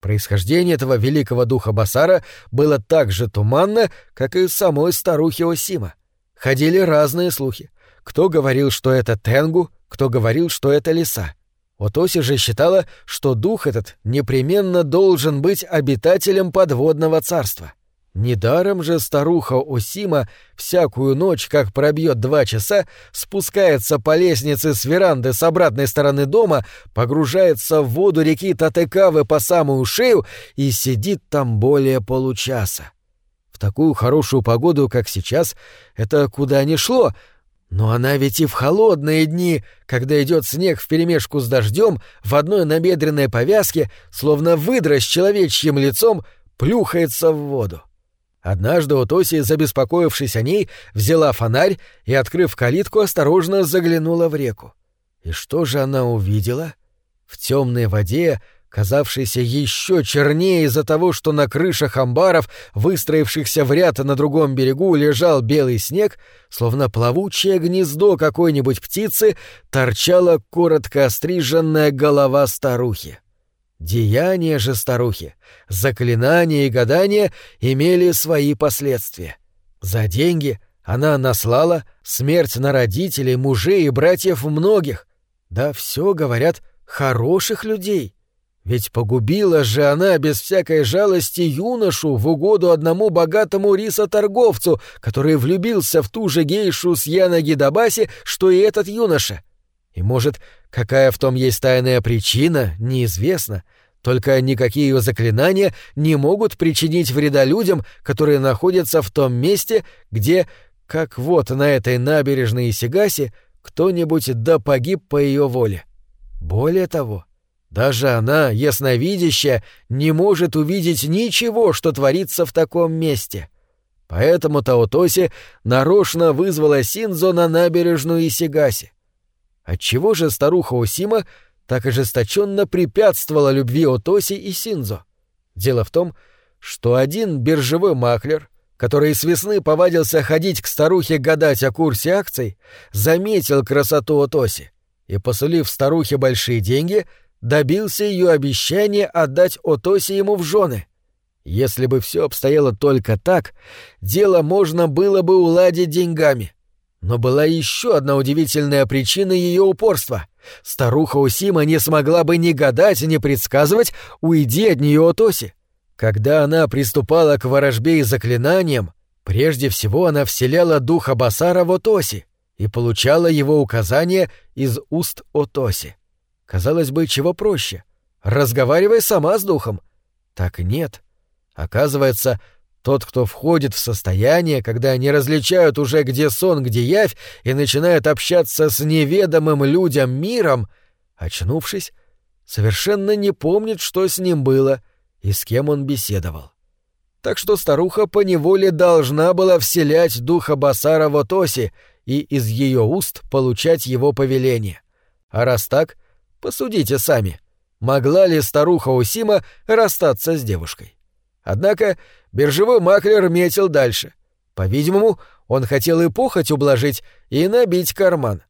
Происхождение этого великого духа Басара было так же туманно, как и самой старухи Осима. Ходили разные слухи. Кто говорил, что это Тенгу, кто говорил, что это лиса. Отоси же считала, что дух этот непременно должен быть обитателем подводного царства. Недаром же старуха Осима всякую ночь, как пробьет два часа, спускается по лестнице с веранды с обратной стороны дома, погружается в воду реки Татекавы по самую шею и сидит там более получаса. В такую хорошую погоду, как сейчас, это куда ни шло, но она ведь и в холодные дни, когда идет снег вперемешку с дождем, в одной набедренной повязке, словно выдра с человечьим лицом, плюхается в воду. Однажды Утоси, забеспокоившись о ней, взяла фонарь и, открыв калитку, осторожно заглянула в реку. И что же она увидела? В темной воде казавшийся еще чернее из-за того, что на крышах амбаров, выстроившихся в ряд на другом берегу, лежал белый снег, словно плавучее гнездо какой-нибудь птицы, торчала коротко остриженная голова старухи. Деяния же старухи, заклинания и гадания имели свои последствия. За деньги она наслала смерть на родителей, мужей и братьев многих. Да все, говорят, хороших людей — ведь погубила же она без всякой жалости юношу в угоду одному богатому рисоторговцу, который влюбился в ту же гейшу с Янаги Дабаси, что и этот юноша. И, может, какая в том есть тайная причина, неизвестно. Только никакие ее заклинания не могут причинить вреда людям, которые находятся в том месте, где, как вот на этой набережной Исигаси, кто-нибудь да погиб по ее воле. Более того, даже она, ясновидящая, не может увидеть ничего, что творится в таком месте. Поэтому Таотоси нарочно вызвала Синзо на набережную Исигаси. Отчего же старуха Осима так ожесточенно препятствовала любви Отоси и Синзо? Дело в том, что один биржевой маклер, который с весны повадился ходить к старухе гадать о курсе акций, заметил красоту Отоси и, посулив старухе большие деньги, — добился ее обещания отдать Отоси ему в жены. Если бы все обстояло только так, дело можно было бы уладить деньгами. Но была еще одна удивительная причина ее упорства. Старуха Усима не смогла бы ни гадать, ни предсказывать, уйди от нее Отоси. Когда она приступала к ворожбе и заклинаниям, прежде всего она вселяла духа Басара в Отоси и получала его указания из уст Отоси. Казалось бы, чего проще? Разговаривай сама с духом. Так нет. Оказывается, тот, кто входит в состояние, когда не различают уже где сон, где явь, и начинает общаться с неведомым людям миром, очнувшись, совершенно не помнит, что с ним было и с кем он беседовал. Так что старуха поневоле должна была вселять духа Басара в Отоси и из ее уст получать его повеление. А раз так — Посудите сами, могла ли старуха Усима расстаться с девушкой? Однако биржевой маклер метил дальше. По-видимому, он хотел и похоть ублажить, и набить карман.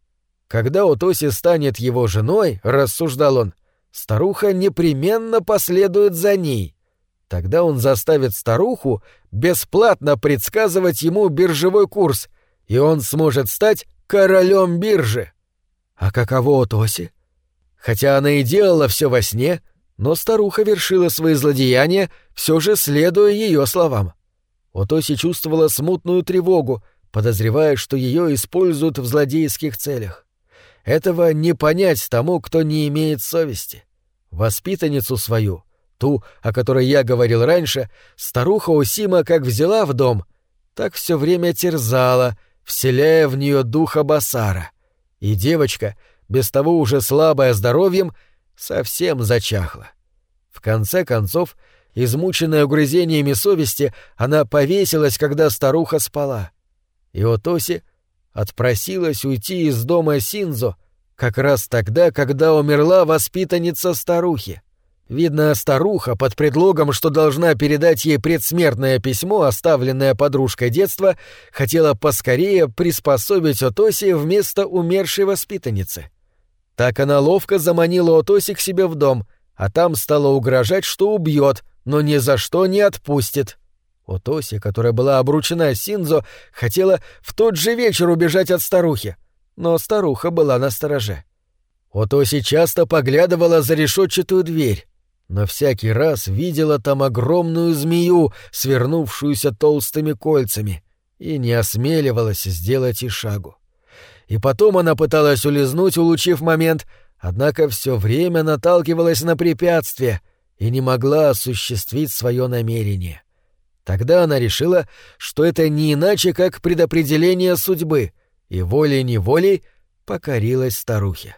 Когда Утоси станет его женой, рассуждал он, старуха непременно последует за ней. Тогда он заставит старуху бесплатно предсказывать ему биржевой курс, и он сможет стать королем биржи. А каково Утоси? Хотя она и делала все во сне, но старуха вершила свои злодеяния, все же следуя ее словам. Отоси чувствовала смутную тревогу, подозревая, что ее используют в злодейских целях. Этого не понять тому, кто не имеет совести. Воспитанницу свою, ту, о которой я говорил раньше, старуха Усима как взяла в дом, так все время терзала, вселяя в нее духа Басара. И девочка — без того уже слабая здоровьем, совсем зачахла. В конце концов, измученная угрызениями совести, она повесилась, когда старуха спала. И Отоси отпросилась уйти из дома Синзо как раз тогда, когда умерла воспитанница старухи. Видно, старуха под предлогом, что должна передать ей предсмертное письмо, оставленное подружкой детства, хотела поскорее приспособить Отоси вместо умершей воспитанницы. Так она ловко заманила Отоси к себе в дом, а там стала угрожать, что убьет, но ни за что не отпустит. Отоси, которая была обручена Синзо, хотела в тот же вечер убежать от старухи, но старуха была на стороже. Отоси часто поглядывала за решетчатую дверь, но всякий раз видела там огромную змею, свернувшуюся толстыми кольцами, и не осмеливалась сделать и шагу. И потом она пыталась улизнуть, улучив момент, однако все время наталкивалась на препятствие и не могла осуществить свое намерение. Тогда она решила, что это не иначе, как предопределение судьбы, и волей-неволей покорилась старухе.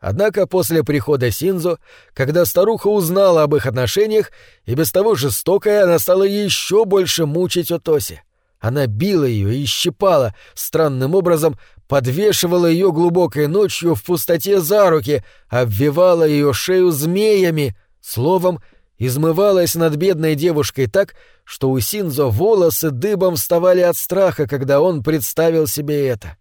Однако после прихода Синзо, когда старуха узнала об их отношениях, и без того жестокая, она стала еще больше мучить Отоси. Она била ее и щипала, странным образом подвешивала ее глубокой ночью в пустоте за руки, обвивала ее шею змеями, словом, измывалась над бедной девушкой так, что у Синзо волосы дыбом вставали от страха, когда он представил себе это.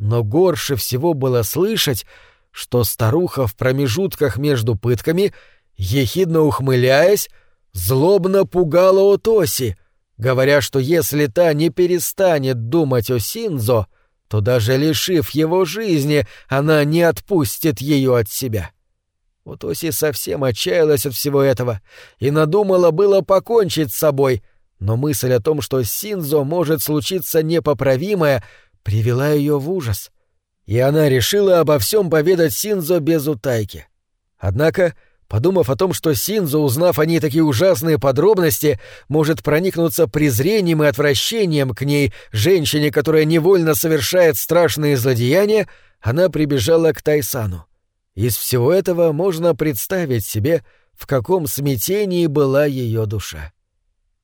Но горше всего было слышать, что старуха в промежутках между пытками, ехидно ухмыляясь, злобно пугала Отоси, говоря, что если та не перестанет думать о Синзо, то даже лишив его жизни, она не отпустит ее от себя. Отоси совсем отчаялась от всего этого и надумала было покончить с собой, но мысль о том, что с Синзо может случиться непоправимое, привела ее в ужас — и она решила обо всем поведать Синзо без утайки. Однако, подумав о том, что Синзо, узнав о ней такие ужасные подробности, может проникнуться презрением и отвращением к ней, женщине, которая невольно совершает страшные злодеяния, она прибежала к Тайсану. Из всего этого можно представить себе, в каком смятении была ее душа.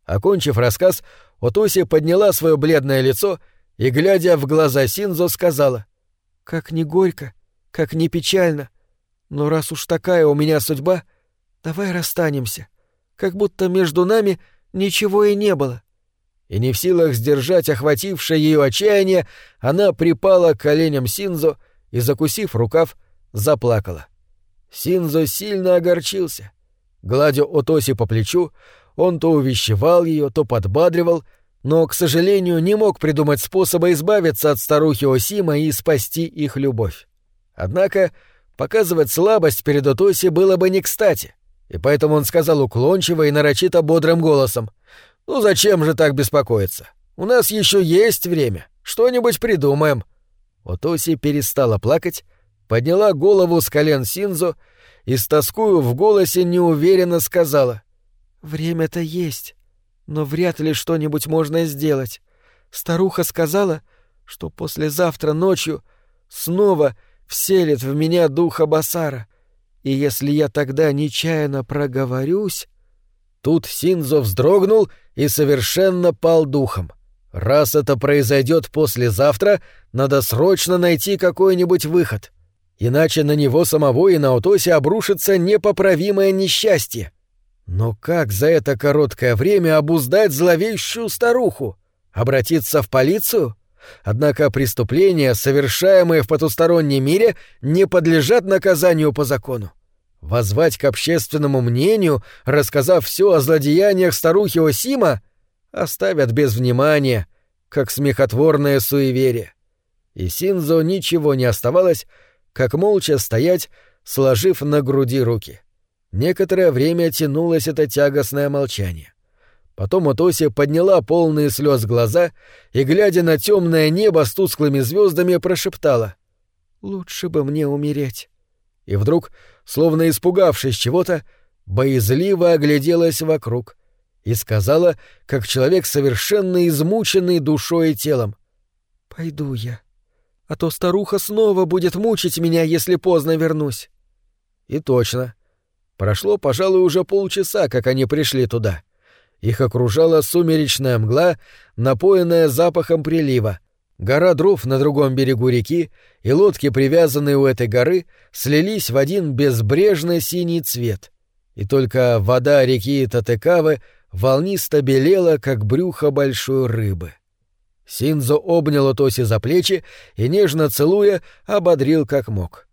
Окончив рассказ, Отоси подняла свое бледное лицо и, глядя в глаза Синзо, сказала — как не горько, как не печально. Но раз уж такая у меня судьба, давай расстанемся. Как будто между нами ничего и не было. И не в силах сдержать охватившее ее отчаяние, она припала к коленям Синзо и, закусив рукав, заплакала. Синзо сильно огорчился. Гладя Отоси по плечу, он то увещевал ее, то подбадривал, но, к сожалению, не мог придумать способа избавиться от старухи Осима и спасти их любовь. Однако показывать слабость перед Отоси было бы не кстати, и поэтому он сказал уклончиво и нарочито бодрым голосом, «Ну зачем же так беспокоиться? У нас еще есть время, что-нибудь придумаем». Отоси перестала плакать, подняла голову с колен Синзо и с тоскою в голосе неуверенно сказала, «Время-то есть но вряд ли что-нибудь можно сделать. Старуха сказала, что послезавтра ночью снова вселит в меня духа Басара, и если я тогда нечаянно проговорюсь... Тут Синзо вздрогнул и совершенно пал духом. Раз это произойдет послезавтра, надо срочно найти какой-нибудь выход. Иначе на него самого и на Отосе обрушится непоправимое несчастье. Но как за это короткое время обуздать зловещую старуху? Обратиться в полицию? Однако преступления, совершаемые в потустороннем мире, не подлежат наказанию по закону. Возвать к общественному мнению, рассказав все о злодеяниях старухи Осима, оставят без внимания, как смехотворное суеверие. И Синзо ничего не оставалось, как молча стоять, сложив на груди руки. Некоторое время тянулось это тягостное молчание. Потом Утоси подняла полные слез глаза и, глядя на темное небо с тусклыми звездами, прошептала «Лучше бы мне умереть». И вдруг, словно испугавшись чего-то, боязливо огляделась вокруг и сказала, как человек, совершенно измученный душой и телом, «Пойду я, а то старуха снова будет мучить меня, если поздно вернусь». И точно — Прошло, пожалуй, уже полчаса, как они пришли туда. Их окружала сумеречная мгла, напоенная запахом прилива. Гора дров на другом берегу реки и лодки, привязанные у этой горы, слились в один безбрежный синий цвет. и только вода реки Татекавы волнисто белела, как брюхо большой рыбы. Синзо обнял Отоси за плечи и, нежно целуя, ободрил как мог.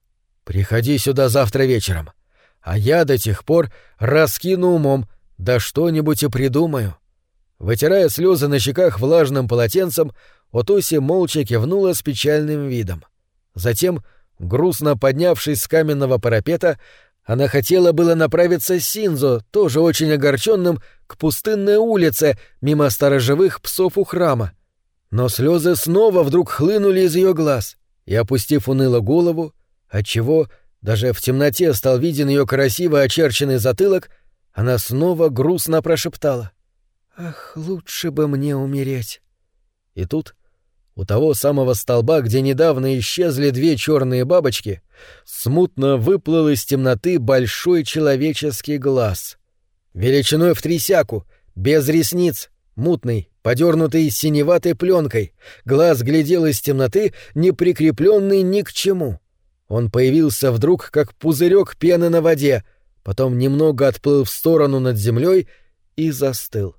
«Приходи сюда завтра вечером, а я до тех пор раскину умом, да что-нибудь и придумаю». Вытирая слезы на щеках влажным полотенцем, Отоси молча кивнула с печальным видом. Затем, грустно поднявшись с каменного парапета, она хотела было направиться с Синзо, тоже очень огорченным, к пустынной улице, мимо сторожевых псов у храма. Но слезы снова вдруг хлынули из ее глаз, и, опустив уныло голову, отчего даже в темноте стал виден ее красиво очерченный затылок, она снова грустно прошептала. «Ах, лучше бы мне умереть!» И тут у того самого столба, где недавно исчезли две черные бабочки, смутно выплыл из темноты большой человеческий глаз. Величиной в трясяку, без ресниц, мутный, подернутый синеватой пленкой, глаз глядел из темноты, не прикрепленный ни к чему. Он появился вдруг, как пузырек пены на воде, потом немного отплыл в сторону над землей и застыл.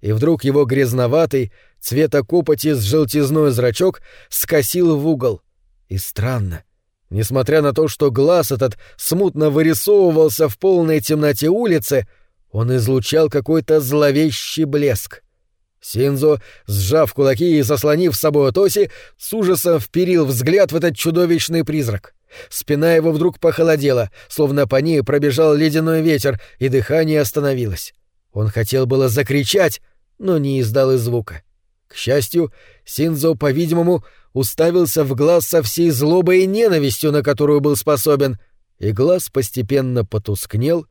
И вдруг его грязноватый, цвета копоти с желтизной зрачок скосил в угол. И странно. Несмотря на то, что глаз этот смутно вырисовывался в полной темноте улицы, он излучал какой-то зловещий блеск. Синзо, сжав кулаки и заслонив с собой Тоси, с ужасом вперил взгляд в этот чудовищный призрак. Спина его вдруг похолодела, словно по ней пробежал ледяной ветер, и дыхание остановилось. Он хотел было закричать, но не издал и звука. К счастью, Синзо, по-видимому, уставился в глаз со всей злобой и ненавистью, на которую был способен, и глаз постепенно потускнел,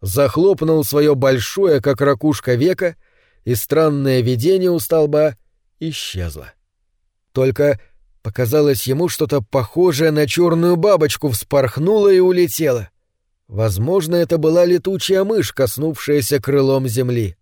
захлопнул свое большое, как ракушка века, и странное видение у столба исчезло. Только показалось ему что-то похожее на черную бабочку вспорхнуло и улетело. Возможно, это была летучая мышь, коснувшаяся крылом земли.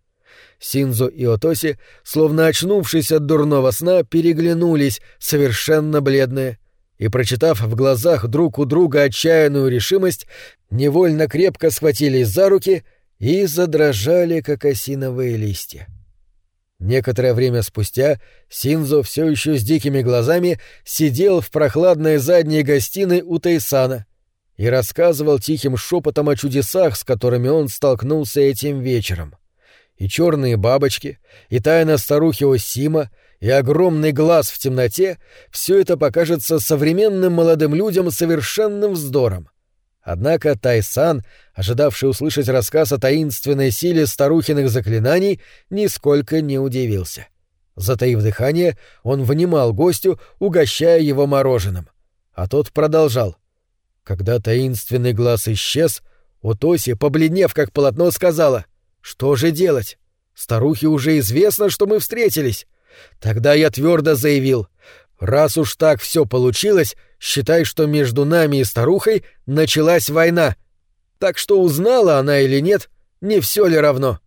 Синзо и Отоси, словно очнувшись от дурного сна, переглянулись, совершенно бледные, и, прочитав в глазах друг у друга отчаянную решимость, невольно крепко схватились за руки и задрожали, как осиновые листья. Некоторое время спустя Синзо все еще с дикими глазами сидел в прохладной задней гостиной у Тайсана и рассказывал тихим шепотом о чудесах, с которыми он столкнулся этим вечером. — и черные бабочки, и тайна старухи Осима, и огромный глаз в темноте — все это покажется современным молодым людям совершенным вздором. Однако Тайсан, ожидавший услышать рассказ о таинственной силе старухиных заклинаний, нисколько не удивился. Затаив дыхание, он внимал гостю, угощая его мороженым. А тот продолжал. Когда таинственный глаз исчез, Утоси, побледнев как полотно, сказала — что же делать? Старухе уже известно, что мы встретились. Тогда я твердо заявил, раз уж так все получилось, считай, что между нами и старухой началась война. Так что узнала она или нет, не все ли равно.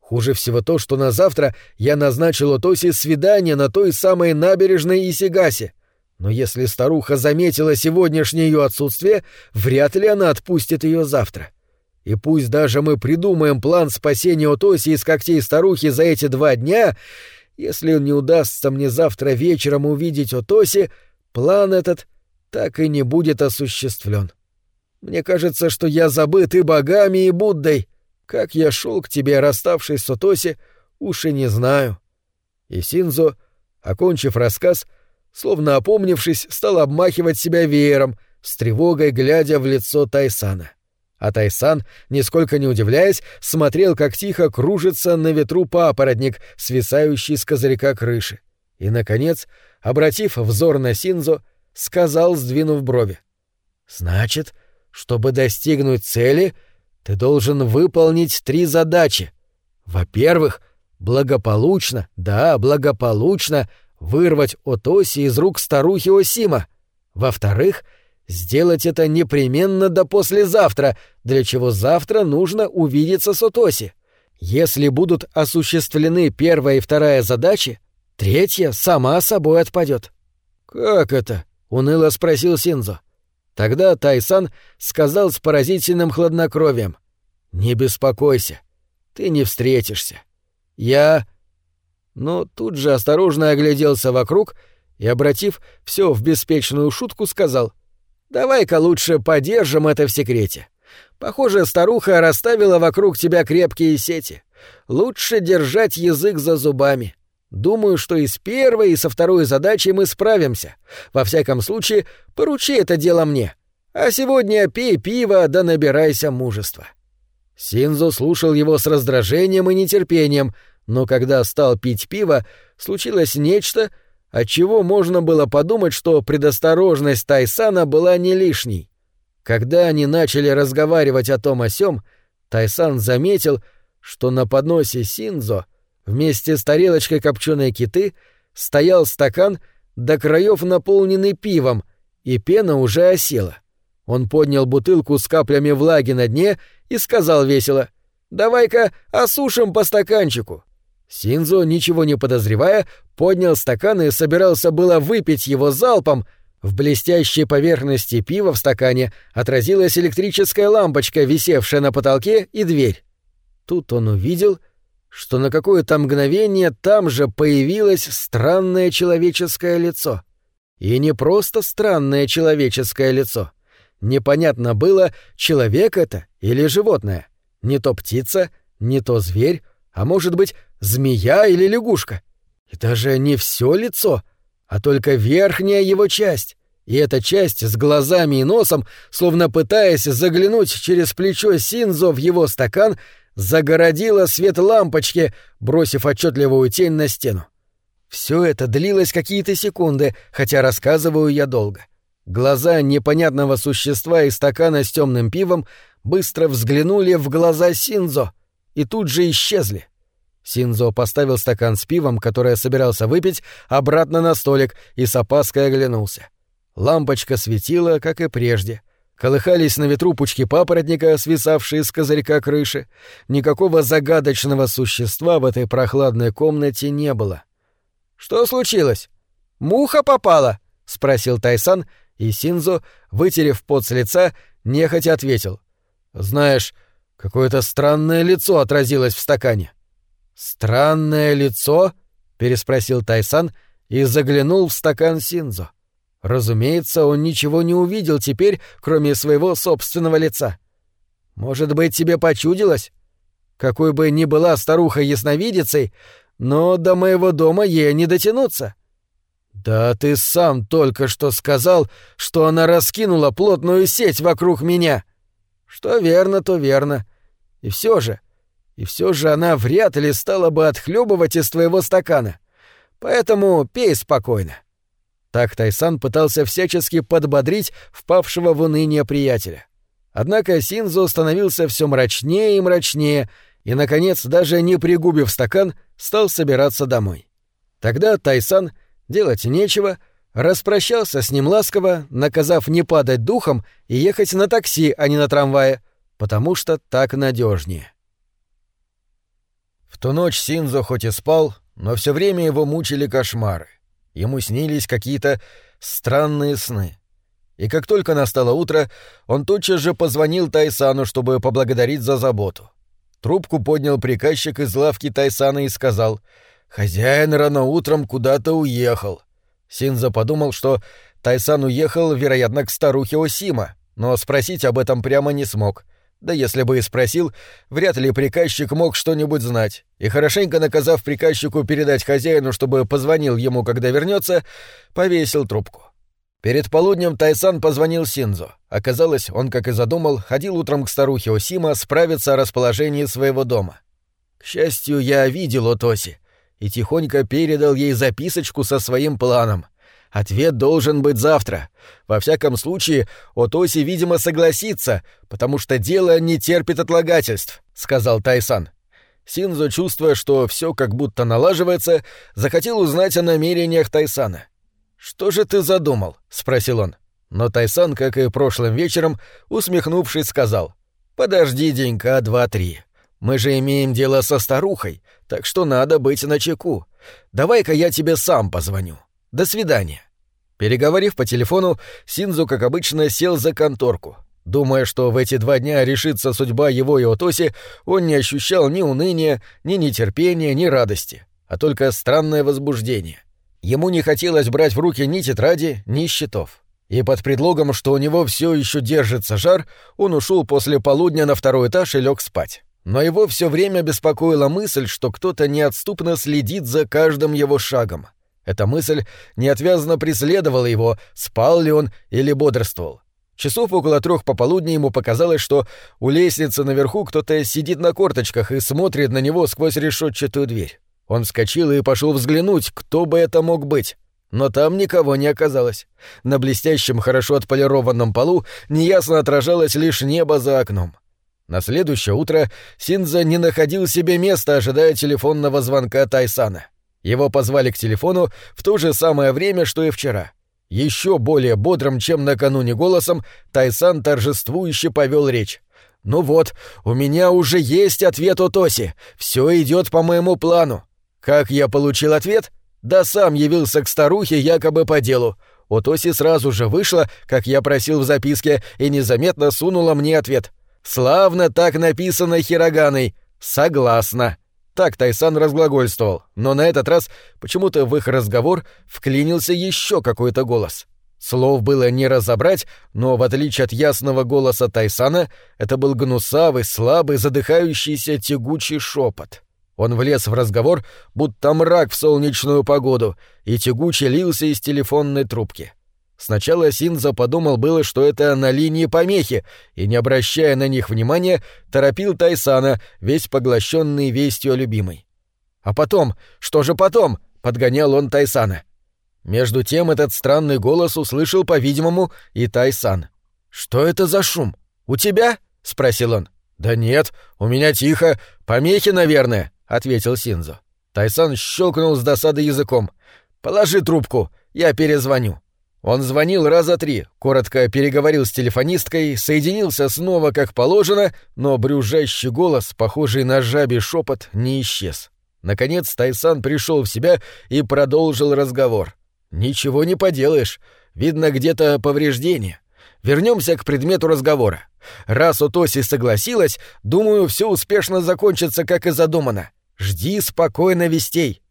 Хуже всего то, что на завтра я назначил Отосе свидание на той самой набережной Исигасе. Но если старуха заметила сегодняшнее ее отсутствие, вряд ли она отпустит ее завтра. — и пусть даже мы придумаем план спасения Отоси из когтей старухи за эти два дня, если не удастся мне завтра вечером увидеть Отоси, план этот так и не будет осуществлен. Мне кажется, что я забыт и богами, и Буддой. Как я шел к тебе, расставшись с Отоси, уж и не знаю. И Синзо, окончив рассказ, словно опомнившись, стал обмахивать себя веером, с тревогой глядя в лицо Тайсана. — а Тайсан, нисколько не удивляясь, смотрел, как тихо кружится на ветру папоротник, свисающий с козырька крыши. И, наконец, обратив взор на Синзо, сказал, сдвинув брови. «Значит, чтобы достигнуть цели, ты должен выполнить три задачи. Во-первых, благополучно, да, благополучно вырвать Отоси из рук старухи Осима. Во-вторых, — Сделать это непременно до послезавтра, для чего завтра нужно увидеться с Отоси. Если будут осуществлены первая и вторая задачи, третья сама собой отпадет. «Как это?» — уныло спросил Синзо. Тогда Тайсан сказал с поразительным хладнокровием. Не беспокойся, ты не встретишься. Я...» Но тут же осторожно огляделся вокруг и, обратив все в беспечную шутку, сказал «Давай-ка лучше подержим это в секрете. Похоже, старуха расставила вокруг тебя крепкие сети. Лучше держать язык за зубами. Думаю, что и с первой, и со второй задачей мы справимся. Во всяком случае, поручи это дело мне. А сегодня пей пиво да набирайся мужества». Синзо слушал его с раздражением и нетерпением, но когда стал пить пиво, случилось нечто, от чего можно было подумать, что предосторожность Тайсана была не лишней. Когда они начали разговаривать о том о сём, Тайсан заметил, что на подносе Синзо вместе с тарелочкой копченой киты стоял стакан до краев наполненный пивом, и пена уже осела. Он поднял бутылку с каплями влаги на дне и сказал весело «Давай-ка осушим по стаканчику». Синзо, ничего не подозревая, поднял стакан и собирался было выпить его залпом. В блестящей поверхности пива в стакане отразилась электрическая лампочка, висевшая на потолке, и дверь. Тут он увидел, что на какое-то мгновение там же появилось странное человеческое лицо. И не просто странное человеческое лицо. Непонятно было, человек это или животное. Не то птица, не то зверь, а может быть, змея или лягушка. И даже не все лицо, а только верхняя его часть. И эта часть с глазами и носом, словно пытаясь заглянуть через плечо Синзо в его стакан, загородила свет лампочки, бросив отчетливую тень на стену. Все это длилось какие-то секунды, хотя рассказываю я долго. Глаза непонятного существа из стакана с темным пивом быстро взглянули в глаза Синзо и тут же исчезли. Синзо поставил стакан с пивом, которое собирался выпить, обратно на столик и с опаской оглянулся. Лампочка светила, как и прежде. Колыхались на ветру пучки папоротника, свисавшие с козырька крыши. Никакого загадочного существа в этой прохладной комнате не было. «Что случилось? Муха попала?» — спросил Тайсан, и Синзо, вытерев пот с лица, нехотя ответил. «Знаешь, какое-то странное лицо отразилось в стакане». «Странное лицо?» — переспросил Тайсан и заглянул в стакан Синзо. Разумеется, он ничего не увидел теперь, кроме своего собственного лица. «Может быть, тебе почудилось? Какой бы ни была старуха ясновидицей, но до моего дома ей не дотянуться». «Да ты сам только что сказал, что она раскинула плотную сеть вокруг меня!» «Что верно, то верно. И все же, и все же она вряд ли стала бы отхлебывать из твоего стакана. Поэтому пей спокойно. Так Тайсан пытался всячески подбодрить впавшего в уныние приятеля. Однако Синзо становился все мрачнее и мрачнее, и, наконец, даже не пригубив стакан, стал собираться домой. Тогда Тайсан, делать нечего, распрощался с ним ласково, наказав не падать духом и ехать на такси, а не на трамвае, потому что так надежнее. В ту ночь Синзо хоть и спал, но все время его мучили кошмары. Ему снились какие-то странные сны. И как только настало утро, он тотчас же позвонил Тайсану, чтобы поблагодарить за заботу. Трубку поднял приказчик из лавки Тайсана и сказал «Хозяин рано утром куда-то уехал». Синза подумал, что Тайсан уехал, вероятно, к старухе Осима, но спросить об этом прямо не смог. Да если бы и спросил, вряд ли приказчик мог что-нибудь знать. И хорошенько наказав приказчику передать хозяину, чтобы позвонил ему, когда вернется, повесил трубку. Перед полуднем Тайсан позвонил Синзо. Оказалось, он, как и задумал, ходил утром к старухе Осима справиться о расположении своего дома. К счастью, я видел Отоси и тихонько передал ей записочку со своим планом. Ответ должен быть завтра. Во всяком случае, Отоси, видимо, согласится, потому что дело не терпит отлагательств, сказал Тайсан. Синзо, чувствуя, что все как будто налаживается, захотел узнать о намерениях Тайсана. «Что же ты задумал?» — спросил он. Но Тайсан, как и прошлым вечером, усмехнувшись, сказал. «Подожди денька два-три. Мы же имеем дело со старухой, так что надо быть начеку. Давай-ка я тебе сам позвоню». До свидания». Переговорив по телефону, Синзу, как обычно, сел за конторку. Думая, что в эти два дня решится судьба его и Отоси, он не ощущал ни уныния, ни нетерпения, ни радости, а только странное возбуждение. Ему не хотелось брать в руки ни тетради, ни счетов. И под предлогом, что у него все еще держится жар, он ушел после полудня на второй этаж и лег спать. Но его все время беспокоила мысль, что кто-то неотступно следит за каждым его шагом. Эта мысль неотвязно преследовала его, спал ли он или бодрствовал. Часов около трех пополудни ему показалось, что у лестницы наверху кто-то сидит на корточках и смотрит на него сквозь решетчатую дверь. Он вскочил и пошел взглянуть, кто бы это мог быть. Но там никого не оказалось. На блестящем, хорошо отполированном полу неясно отражалось лишь небо за окном. На следующее утро Синза не находил себе места, ожидая телефонного звонка Тайсана. Его позвали к телефону в то же самое время, что и вчера. Еще более бодрым, чем накануне голосом, Тайсан торжествующе повел речь. «Ну вот, у меня уже есть ответ от Оси. Все идет по моему плану. Как я получил ответ? Да сам явился к старухе якобы по делу. Отоси сразу же вышла, как я просил в записке, и незаметно сунула мне ответ. «Славно так написано хироганой. Согласна». Так Тайсан разглагольствовал, но на этот раз почему-то в их разговор вклинился еще какой-то голос. Слов было не разобрать, но в отличие от ясного голоса Тайсана, это был гнусавый, слабый, задыхающийся тягучий шепот. Он влез в разговор, будто мрак в солнечную погоду, и тягуче лился из телефонной трубки. Сначала Синза подумал было, что это на линии помехи, и, не обращая на них внимания, торопил Тайсана, весь поглощенный вестью любимой. «А потом? Что же потом?» — подгонял он Тайсана. Между тем этот странный голос услышал, по-видимому, и Тайсан. «Что это за шум? У тебя?» — спросил он. «Да нет, у меня тихо. Помехи, наверное», — ответил Синзо. Тайсан щелкнул с досады языком. «Положи трубку, я перезвоню». Он звонил раза три, коротко переговорил с телефонисткой, соединился снова как положено, но брюжащий голос, похожий на жабий шепот, не исчез. Наконец Тайсан пришел в себя и продолжил разговор. «Ничего не поделаешь. Видно, где-то повреждение. Вернемся к предмету разговора. Раз Утоси согласилась, думаю, все успешно закончится, как и задумано. Жди спокойно вестей.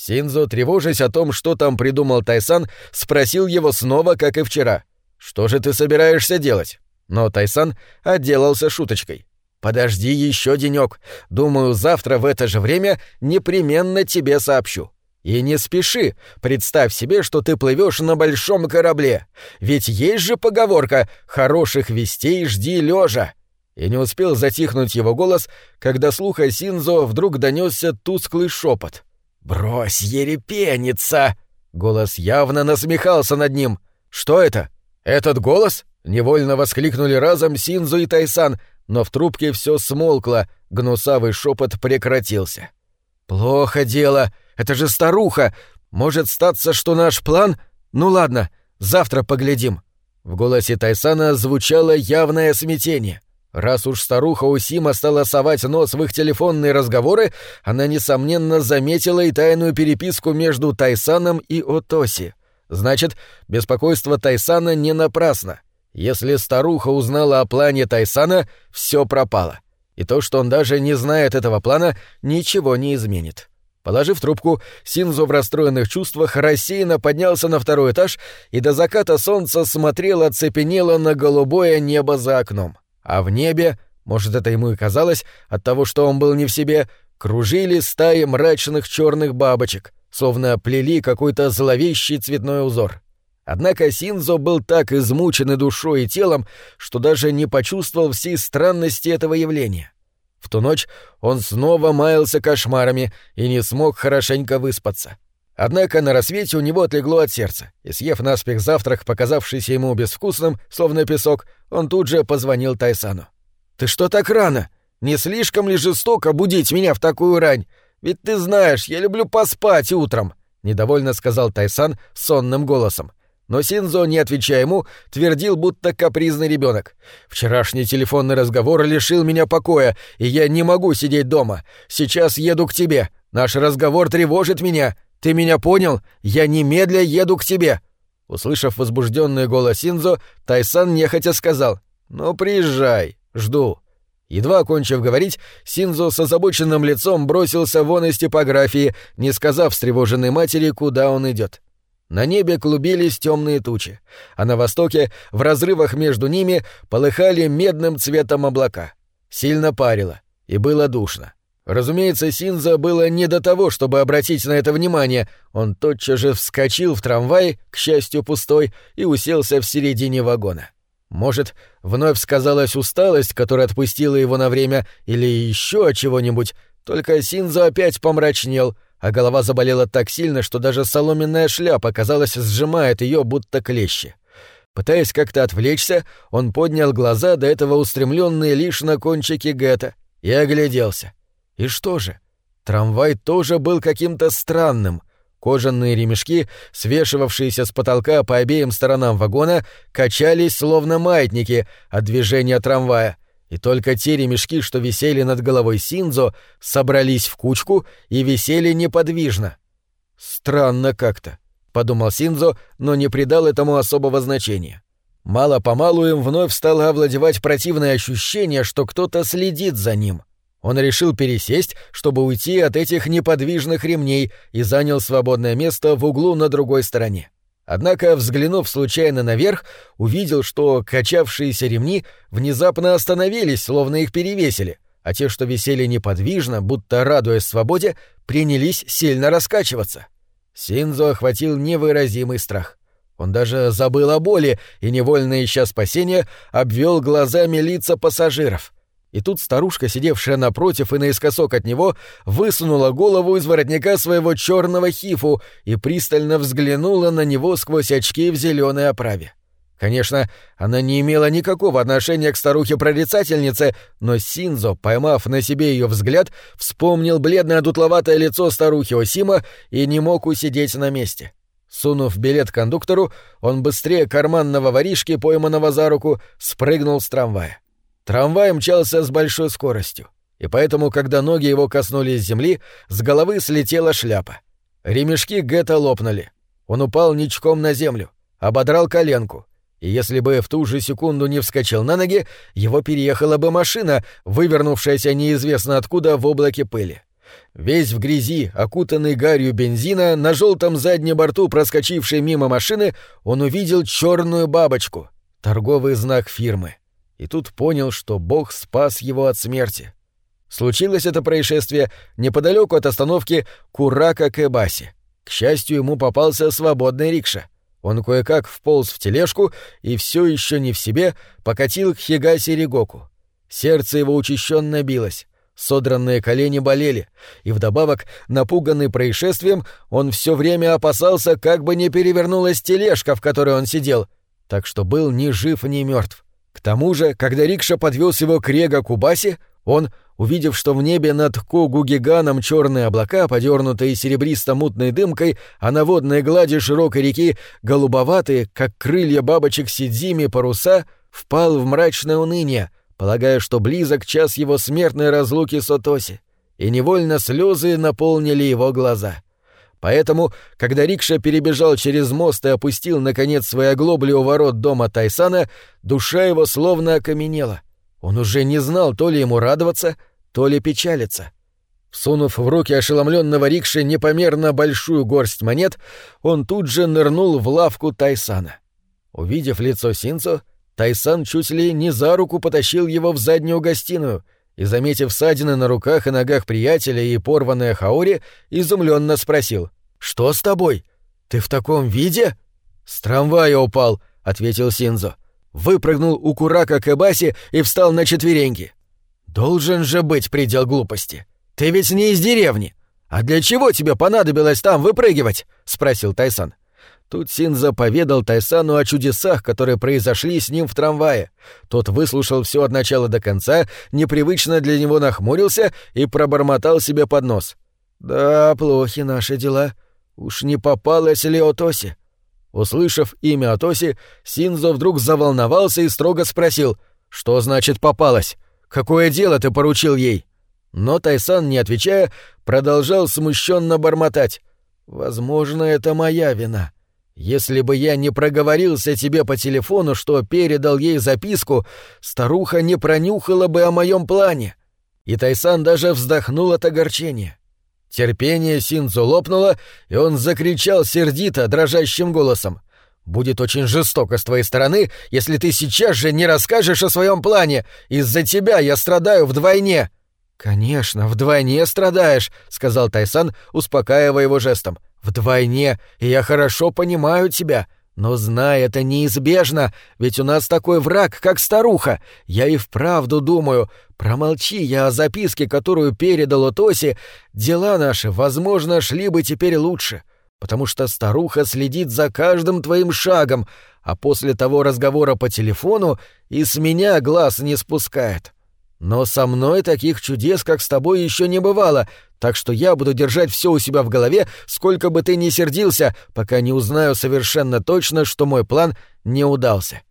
Синзо, тревожась о том, что там придумал Тайсан, спросил его снова, как и вчера. «Что же ты собираешься делать?» Но Тайсан отделался шуточкой. «Подожди еще денек. Думаю, завтра в это же время непременно тебе сообщу. И не спеши, представь себе, что ты плывешь на большом корабле. Ведь есть же поговорка «хороших вестей жди лежа». И не успел затихнуть его голос, когда слуха Синзо вдруг донесся тусклый шепот — «Брось, ерепениться!» Голос явно насмехался над ним. «Что это? Этот голос?» Невольно воскликнули разом Синзу и Тайсан, но в трубке все смолкло, гнусавый шепот прекратился. «Плохо дело. Это же старуха. Может статься, что наш план... Ну ладно, завтра поглядим». В голосе Тайсана звучало явное смятение. Раз уж старуха Усима стала совать нос в их телефонные разговоры, она, несомненно, заметила и тайную переписку между Тайсаном и Отоси. Значит, беспокойство Тайсана не напрасно. Если старуха узнала о плане Тайсана, все пропало. И то, что он даже не знает этого плана, ничего не изменит. Положив трубку, Синзо в расстроенных чувствах рассеянно поднялся на второй этаж и до заката солнца смотрел оцепенело на голубое небо за окном а в небе, может, это ему и казалось, от того, что он был не в себе, кружили стаи мрачных черных бабочек, словно плели какой-то зловещий цветной узор. Однако Синзо был так измучен и душой, и телом, что даже не почувствовал всей странности этого явления. В ту ночь он снова маялся кошмарами и не смог хорошенько выспаться. Однако на рассвете у него отлегло от сердца, и, съев наспех завтрак, показавшийся ему безвкусным, словно песок, он тут же позвонил Тайсану. «Ты что так рано? Не слишком ли жестоко будить меня в такую рань? Ведь ты знаешь, я люблю поспать утром», — недовольно сказал Тайсан сонным голосом. Но Синзо, не отвечая ему, твердил, будто капризный ребенок. «Вчерашний телефонный разговор лишил меня покоя, и я не могу сидеть дома. Сейчас еду к тебе. Наш разговор тревожит меня. Ты меня понял? Я немедля еду к тебе!» Услышав возбужденный голос Синзо, Тайсан нехотя сказал. «Ну, приезжай, жду». Едва окончив говорить, Синзо с озабоченным лицом бросился вон из типографии, не сказав встревоженной матери, куда он идет. На небе клубились темные тучи, а на востоке, в разрывах между ними, полыхали медным цветом облака. Сильно парило, и было душно. Разумеется, Синза было не до того, чтобы обратить на это внимание. Он тотчас же вскочил в трамвай, к счастью пустой, и уселся в середине вагона. Может, вновь сказалась усталость, которая отпустила его на время, или еще чего-нибудь, только Синза опять помрачнел, а голова заболела так сильно, что даже соломенная шляпа, казалось, сжимает ее, будто клещи. Пытаясь как-то отвлечься, он поднял глаза, до этого устремленные лишь на кончики Гетта, и огляделся. И что же? Трамвай тоже был каким-то странным. Кожаные ремешки, свешивавшиеся с потолка по обеим сторонам вагона, качались словно маятники от движения трамвая, и только те ремешки, что висели над головой Синзо, собрались в кучку и висели неподвижно. «Странно как-то», — подумал Синзо, но не придал этому особого значения. Мало-помалу им вновь стало овладевать противное ощущение, что кто-то следит за ним — он решил пересесть, чтобы уйти от этих неподвижных ремней, и занял свободное место в углу на другой стороне. Однако, взглянув случайно наверх, увидел, что качавшиеся ремни внезапно остановились, словно их перевесили, а те, что висели неподвижно, будто радуясь свободе, принялись сильно раскачиваться. Синзо охватил невыразимый страх. Он даже забыл о боли и, невольно ища спасения, обвел глазами лица пассажиров — и тут старушка, сидевшая напротив и наискосок от него, высунула голову из воротника своего черного хифу и пристально взглянула на него сквозь очки в зеленой оправе. Конечно, она не имела никакого отношения к старухе-прорицательнице, но Синзо, поймав на себе ее взгляд, вспомнил бледное дутловатое лицо старухи Осима и не мог усидеть на месте. Сунув билет кондуктору, он быстрее карманного воришки, пойманного за руку, спрыгнул с трамвая. Трамвай мчался с большой скоростью, и поэтому, когда ноги его коснулись земли, с головы слетела шляпа. Ремешки Гетта лопнули. Он упал ничком на землю, ободрал коленку, и если бы в ту же секунду не вскочил на ноги, его переехала бы машина, вывернувшаяся неизвестно откуда в облаке пыли. Весь в грязи, окутанный гарью бензина, на желтом заднем борту проскочившей мимо машины, он увидел черную бабочку, торговый знак фирмы и тут понял, что Бог спас его от смерти. Случилось это происшествие неподалеку от остановки Курака-Кэбаси. К счастью, ему попался свободный рикша. Он кое-как вполз в тележку и все еще не в себе покатил к Хигаси Ригоку. Сердце его учащенно билось, содранные колени болели, и вдобавок, напуганный происшествием, он все время опасался, как бы не перевернулась тележка, в которой он сидел, так что был ни жив, ни мертв. К тому же, когда рикша подвез его к Рега Кубаси, он, увидев, что в небе над Когугиганом черные облака, подернутые серебристо-мутной дымкой, а на водной глади широкой реки голубоватые, как крылья бабочек Сидзими паруса, впал в мрачное уныние, полагая, что близок час его смертной разлуки с Отоси, и невольно слезы наполнили его глаза. — Поэтому, когда Рикша перебежал через мост и опустил, наконец, свои оглобли у ворот дома Тайсана, душа его словно окаменела. Он уже не знал, то ли ему радоваться, то ли печалиться. Всунув в руки ошеломленного Рикши непомерно большую горсть монет, он тут же нырнул в лавку Тайсана. Увидев лицо Синцо, Тайсан чуть ли не за руку потащил его в заднюю гостиную — и, заметив ссадины на руках и ногах приятеля и порванное хаори, изумленно спросил. «Что с тобой? Ты в таком виде?» «С трамвая упал», — ответил Синзо. Выпрыгнул у Курака Кабаси и встал на четвереньки. «Должен же быть предел глупости. Ты ведь не из деревни. А для чего тебе понадобилось там выпрыгивать?» — спросил Тайсан. Тут Синза поведал Тайсану о чудесах, которые произошли с ним в трамвае. Тот выслушал все от начала до конца, непривычно для него нахмурился и пробормотал себе под нос. «Да, плохи наши дела. Уж не попалась ли Отоси?» Услышав имя Отоси, Синзо вдруг заволновался и строго спросил, «Что значит попалась? Какое дело ты поручил ей?» Но Тайсан, не отвечая, продолжал смущенно бормотать. «Возможно, это моя вина». Если бы я не проговорился тебе по телефону, что передал ей записку, старуха не пронюхала бы о моем плане. И Тайсан даже вздохнул от огорчения. Терпение Синзу лопнуло, и он закричал сердито, дрожащим голосом. «Будет очень жестоко с твоей стороны, если ты сейчас же не расскажешь о своем плане. Из-за тебя я страдаю вдвойне». «Конечно, вдвойне страдаешь», — сказал Тайсан, успокаивая его жестом. «Вдвойне, я хорошо понимаю тебя. Но знай, это неизбежно, ведь у нас такой враг, как старуха. Я и вправду думаю, промолчи я о записке, которую передал Тоси, дела наши, возможно, шли бы теперь лучше, потому что старуха следит за каждым твоим шагом, а после того разговора по телефону и с меня глаз не спускает». Но со мной таких чудес, как с тобой, еще не бывало, так что я буду держать все у себя в голове, сколько бы ты ни сердился, пока не узнаю совершенно точно, что мой план не удался».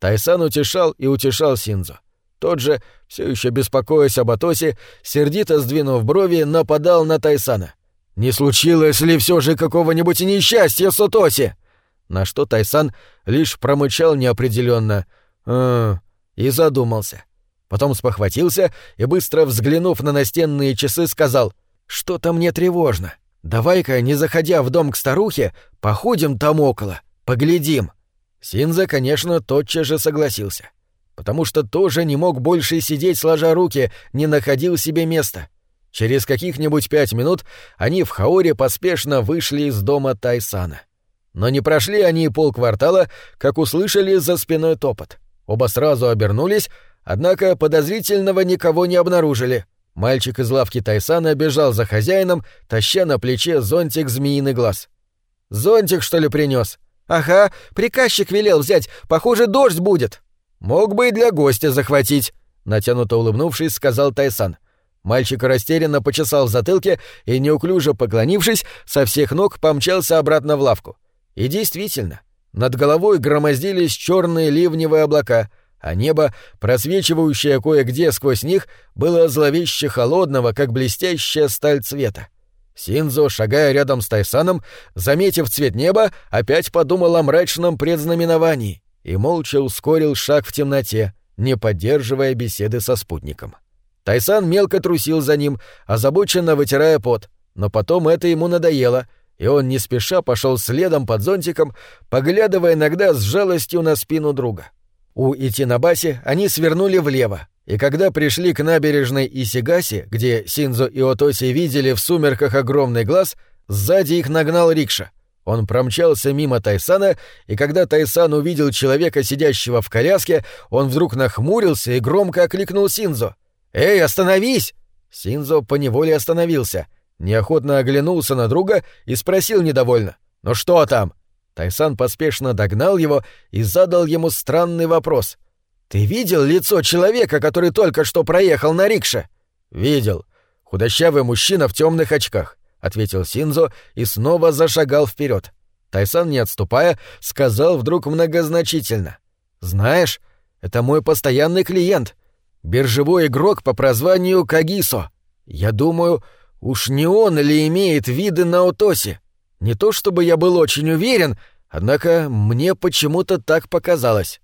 Тайсан утешал и утешал Синзо. Тот же, все еще беспокоясь об Атосе, сердито сдвинув брови, нападал на Тайсана. «Не случилось ли все же какого-нибудь несчастья с Атоси?» На что Тайсан лишь промычал неопределенно «Э, и задумался. Потом спохватился и, быстро взглянув на настенные часы, сказал «Что-то мне тревожно. Давай-ка, не заходя в дом к старухе, походим там около, поглядим». Синза, конечно, тотчас же согласился, потому что тоже не мог больше сидеть сложа руки, не находил себе места. Через каких-нибудь пять минут они в Хаоре поспешно вышли из дома Тайсана. Но не прошли они полквартала, как услышали за спиной топот. Оба сразу обернулись, Однако подозрительного никого не обнаружили. Мальчик из лавки Тайсана бежал за хозяином, таща на плече зонтик змеиный глаз. «Зонтик, что ли, принес? «Ага, приказчик велел взять, похоже, дождь будет». «Мог бы и для гостя захватить», — натянуто улыбнувшись, сказал Тайсан. Мальчик растерянно почесал в затылке и, неуклюже поклонившись, со всех ног помчался обратно в лавку. И действительно, над головой громоздились черные ливневые облака — а небо, просвечивающее кое-где сквозь них, было зловеще холодного, как блестящая сталь цвета. Синзо, шагая рядом с Тайсаном, заметив цвет неба, опять подумал о мрачном предзнаменовании и молча ускорил шаг в темноте, не поддерживая беседы со спутником. Тайсан мелко трусил за ним, озабоченно вытирая пот, но потом это ему надоело, и он не спеша пошел следом под зонтиком, поглядывая иногда с жалостью на спину друга. — у Итинабаси они свернули влево, и когда пришли к набережной Исигаси, где Синзо и Отоси видели в сумерках огромный глаз, сзади их нагнал рикша. Он промчался мимо Тайсана, и когда Тайсан увидел человека, сидящего в коляске, он вдруг нахмурился и громко окликнул Синзо. «Эй, остановись!» Синзо поневоле остановился, неохотно оглянулся на друга и спросил недовольно. «Ну что там?» Тайсан поспешно догнал его и задал ему странный вопрос. «Ты видел лицо человека, который только что проехал на рикше?» «Видел. Худощавый мужчина в темных очках», — ответил Синзо и снова зашагал вперед. Тайсан, не отступая, сказал вдруг многозначительно. «Знаешь, это мой постоянный клиент, биржевой игрок по прозванию Кагисо. Я думаю, уж не он ли имеет виды на Утосе?» Не то чтобы я был очень уверен, однако мне почему-то так показалось.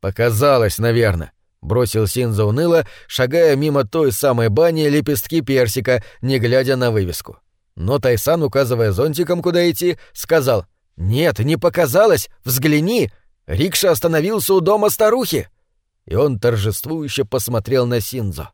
Показалось, наверное. Бросил Синза уныло, шагая мимо той самой бани лепестки персика, не глядя на вывеску. Но Тайсан, указывая зонтиком, куда идти, сказал «Нет, не показалось, взгляни! Рикша остановился у дома старухи!» И он торжествующе посмотрел на Синзо.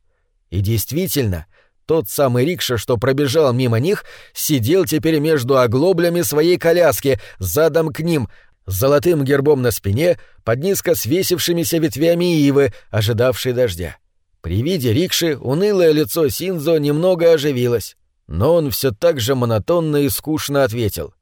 И действительно, тот самый рикша, что пробежал мимо них, сидел теперь между оглоблями своей коляски, задом к ним, с золотым гербом на спине, под низко свесившимися ветвями ивы, ожидавшей дождя. При виде рикши унылое лицо Синзо немного оживилось, но он все так же монотонно и скучно ответил.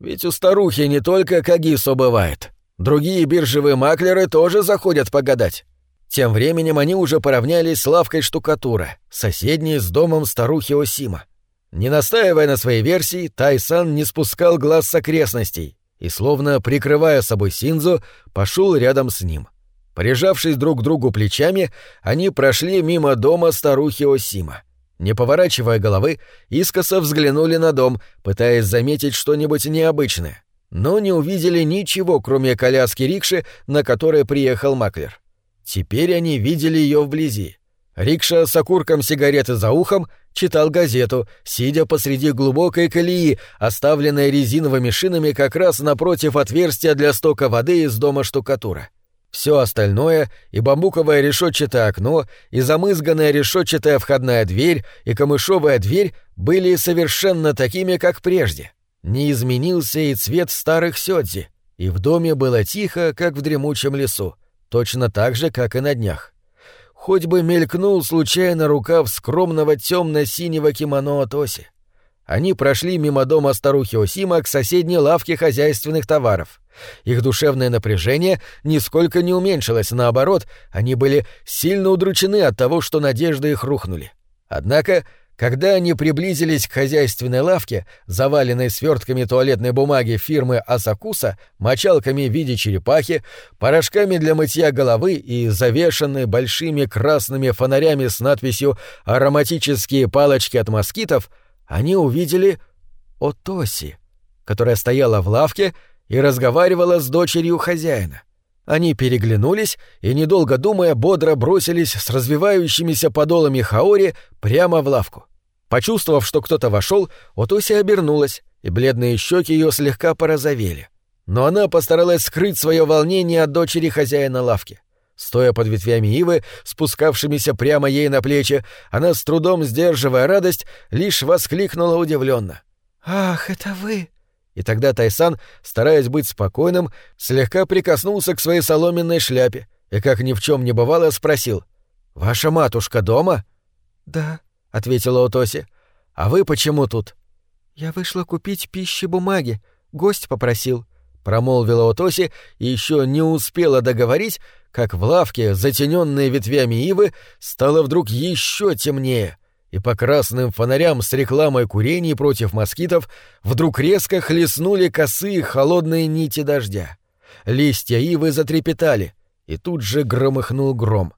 «Ведь у старухи не только Кагисо бывает. Другие биржевые маклеры тоже заходят погадать. Тем временем они уже поравнялись с лавкой штукатура, соседней с домом старухи Осима. Не настаивая на своей версии, Тайсан не спускал глаз с окрестностей и, словно прикрывая собой Синзу, пошел рядом с ним. Прижавшись друг к другу плечами, они прошли мимо дома старухи Осима. Не поворачивая головы, искоса взглянули на дом, пытаясь заметить что-нибудь необычное. но не увидели ничего, кроме коляски рикши, на которой приехал Маклер. Теперь они видели ее вблизи. Рикша с окурком сигареты за ухом читал газету, сидя посреди глубокой колеи, оставленной резиновыми шинами как раз напротив отверстия для стока воды из дома штукатура. Все остальное, и бамбуковое решетчатое окно, и замызганная решетчатая входная дверь, и камышовая дверь были совершенно такими, как прежде. Не изменился и цвет старых сёдзи, и в доме было тихо, как в дремучем лесу, точно так же, как и на днях. Хоть бы мелькнул случайно рукав скромного темно-синего кимоно от оси. Они прошли мимо дома старухи Осима к соседней лавке хозяйственных товаров. Их душевное напряжение нисколько не уменьшилось, наоборот, они были сильно удручены от того, что надежды их рухнули. Однако когда они приблизились к хозяйственной лавке, заваленной свертками туалетной бумаги фирмы Асакуса, мочалками в виде черепахи, порошками для мытья головы и завешенной большими красными фонарями с надписью «Ароматические палочки от москитов», они увидели Отоси, которая стояла в лавке и разговаривала с дочерью хозяина. Они переглянулись и, недолго думая, бодро бросились с развивающимися подолами хаори прямо в лавку. Почувствовав, что кто-то вошел, Отуся обернулась, и бледные щеки ее слегка порозовели. Но она постаралась скрыть свое волнение от дочери хозяина лавки. Стоя под ветвями ивы, спускавшимися прямо ей на плечи, она, с трудом сдерживая радость, лишь воскликнула удивленно. «Ах, это вы!» И тогда Тайсан, стараясь быть спокойным, слегка прикоснулся к своей соломенной шляпе и, как ни в чем не бывало, спросил. «Ваша матушка дома?» «Да», — ответила Отоси. «А вы почему тут?» «Я вышла купить пищи бумаги. Гость попросил», — промолвила Отоси и еще не успела договорить, как в лавке, затененной ветвями ивы, стало вдруг еще темнее — и по красным фонарям с рекламой курений против москитов вдруг резко хлестнули косые холодные нити дождя. Листья ивы затрепетали, и тут же громыхнул гром.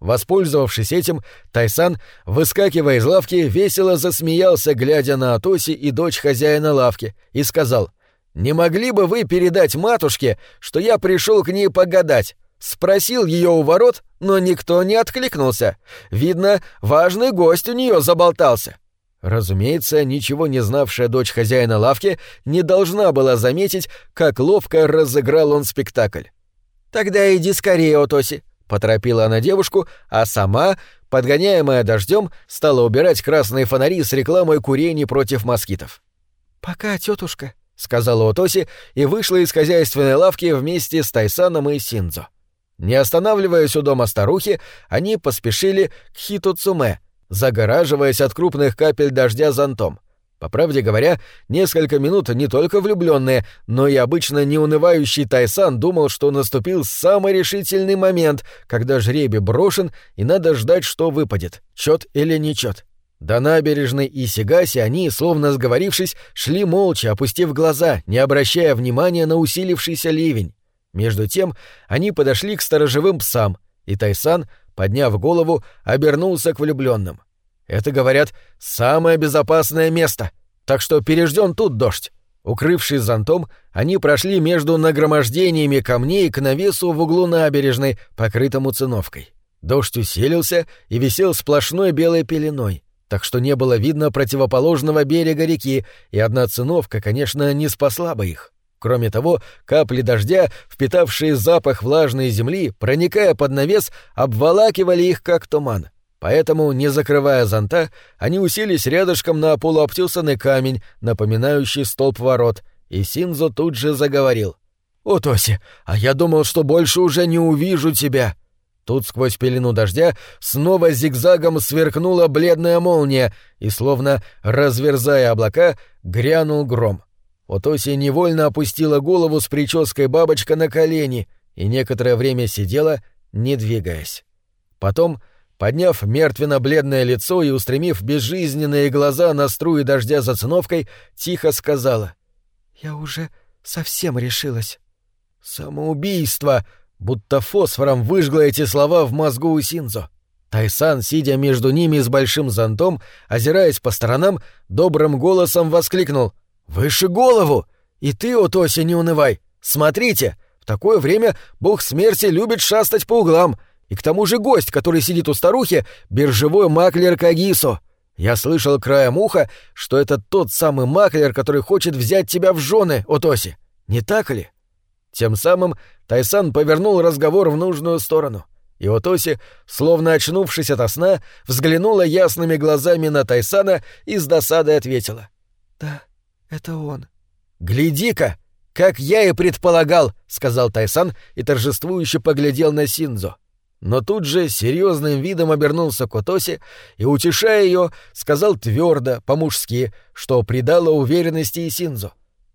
Воспользовавшись этим, Тайсан, выскакивая из лавки, весело засмеялся, глядя на Атоси и дочь хозяина лавки, и сказал, «Не могли бы вы передать матушке, что я пришел к ней погадать? Спросил ее у ворот, но никто не откликнулся. Видно, важный гость у нее заболтался. Разумеется, ничего не знавшая дочь хозяина лавки не должна была заметить, как ловко разыграл он спектакль. «Тогда иди скорее, Отоси», — поторопила она девушку, а сама, подгоняемая дождем, стала убирать красные фонари с рекламой курений против москитов. «Пока, тетушка», — сказала Отоси и вышла из хозяйственной лавки вместе с Тайсаном и Синдзо. Не останавливаясь у дома старухи, они поспешили к Хитуцуме, загораживаясь от крупных капель дождя зонтом. По правде говоря, несколько минут не только влюбленные, но и обычно неунывающий Тайсан думал, что наступил самый решительный момент, когда жребий брошен и надо ждать, что выпадет, чет или не чет. До набережной Исигаси они, словно сговорившись, шли молча, опустив глаза, не обращая внимания на усилившийся ливень. Между тем они подошли к сторожевым псам, и Тайсан, подняв голову, обернулся к влюбленным. Это, говорят, самое безопасное место, так что переждем тут дождь. Укрывшись зонтом, они прошли между нагромождениями камней к навесу в углу набережной, покрытому циновкой. Дождь усилился и висел сплошной белой пеленой, так что не было видно противоположного берега реки, и одна циновка, конечно, не спасла бы их. Кроме того, капли дождя, впитавшие запах влажной земли, проникая под навес, обволакивали их как туман. Поэтому, не закрывая зонта, они уселись рядышком на полуобтесанный камень, напоминающий столб ворот, и Синзо тут же заговорил. «О, Тоси, а я думал, что больше уже не увижу тебя!» Тут сквозь пелену дождя снова зигзагом сверкнула бледная молния, и, словно разверзая облака, грянул гром. Отоси невольно опустила голову с прической бабочка на колени и некоторое время сидела, не двигаясь. Потом, подняв мертвенно-бледное лицо и устремив безжизненные глаза на струи дождя за циновкой, тихо сказала. «Я уже совсем решилась». «Самоубийство!» Будто фосфором выжгла эти слова в мозгу у Синзо. Тайсан, сидя между ними с большим зонтом, озираясь по сторонам, добрым голосом воскликнул — «Выше голову! И ты, Отоси, не унывай. Смотрите, в такое время бог смерти любит шастать по углам. И к тому же гость, который сидит у старухи, биржевой маклер Кагисо. Я слышал краем уха, что это тот самый маклер, который хочет взять тебя в жены, Отоси. Не так ли? Тем самым Тайсан повернул разговор в нужную сторону. И Отоси, словно очнувшись ото сна, взглянула ясными глазами на Тайсана и с досадой ответила. «Да, это он». «Гляди-ка! Как я и предполагал!» — сказал Тайсан и торжествующе поглядел на Синзо. Но тут же серьезным видом обернулся к Отоси и, утешая ее, сказал твердо, по-мужски, что придало уверенности и Синзо.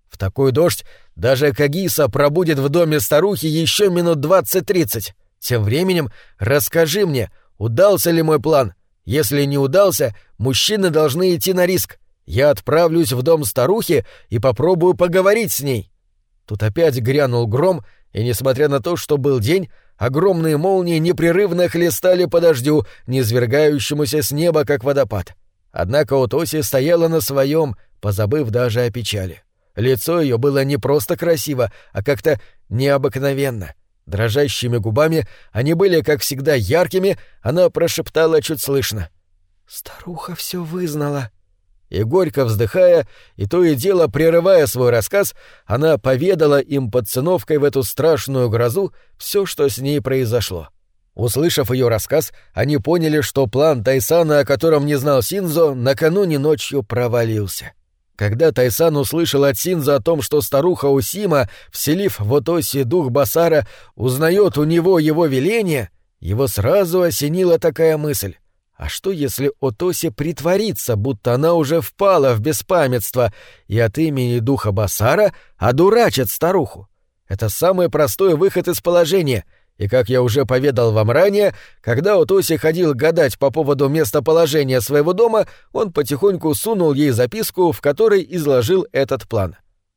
В такой дождь даже Кагиса пробудет в доме старухи еще минут двадцать-тридцать. Тем временем расскажи мне, удался ли мой план. Если не удался, мужчины должны идти на риск. Я отправлюсь в дом старухи и попробую поговорить с ней. Тут опять грянул гром, и, несмотря на то, что был день, огромные молнии непрерывно хлестали по дождю, низвергающемуся с неба, как водопад. Однако Утоси стояла на своем, позабыв даже о печали. Лицо ее было не просто красиво, а как-то необыкновенно. Дрожащими губами они были, как всегда, яркими, она прошептала чуть слышно. «Старуха все вызнала». И горько вздыхая, и то и дело прерывая свой рассказ, она поведала им под циновкой в эту страшную грозу все, что с ней произошло. Услышав ее рассказ, они поняли, что план Тайсана, о котором не знал Синзо, накануне ночью провалился. Когда Тайсан услышал от Синза о том, что старуха Усима, вселив в Отоси дух Басара, узнает у него его веление, его сразу осенила такая мысль. А что, если Отоси притворится, будто она уже впала в беспамятство и от имени духа Басара одурачит старуху? Это самый простой выход из положения, и, как я уже поведал вам ранее, когда Отоси ходил гадать по поводу местоположения своего дома, он потихоньку сунул ей записку, в которой изложил этот план.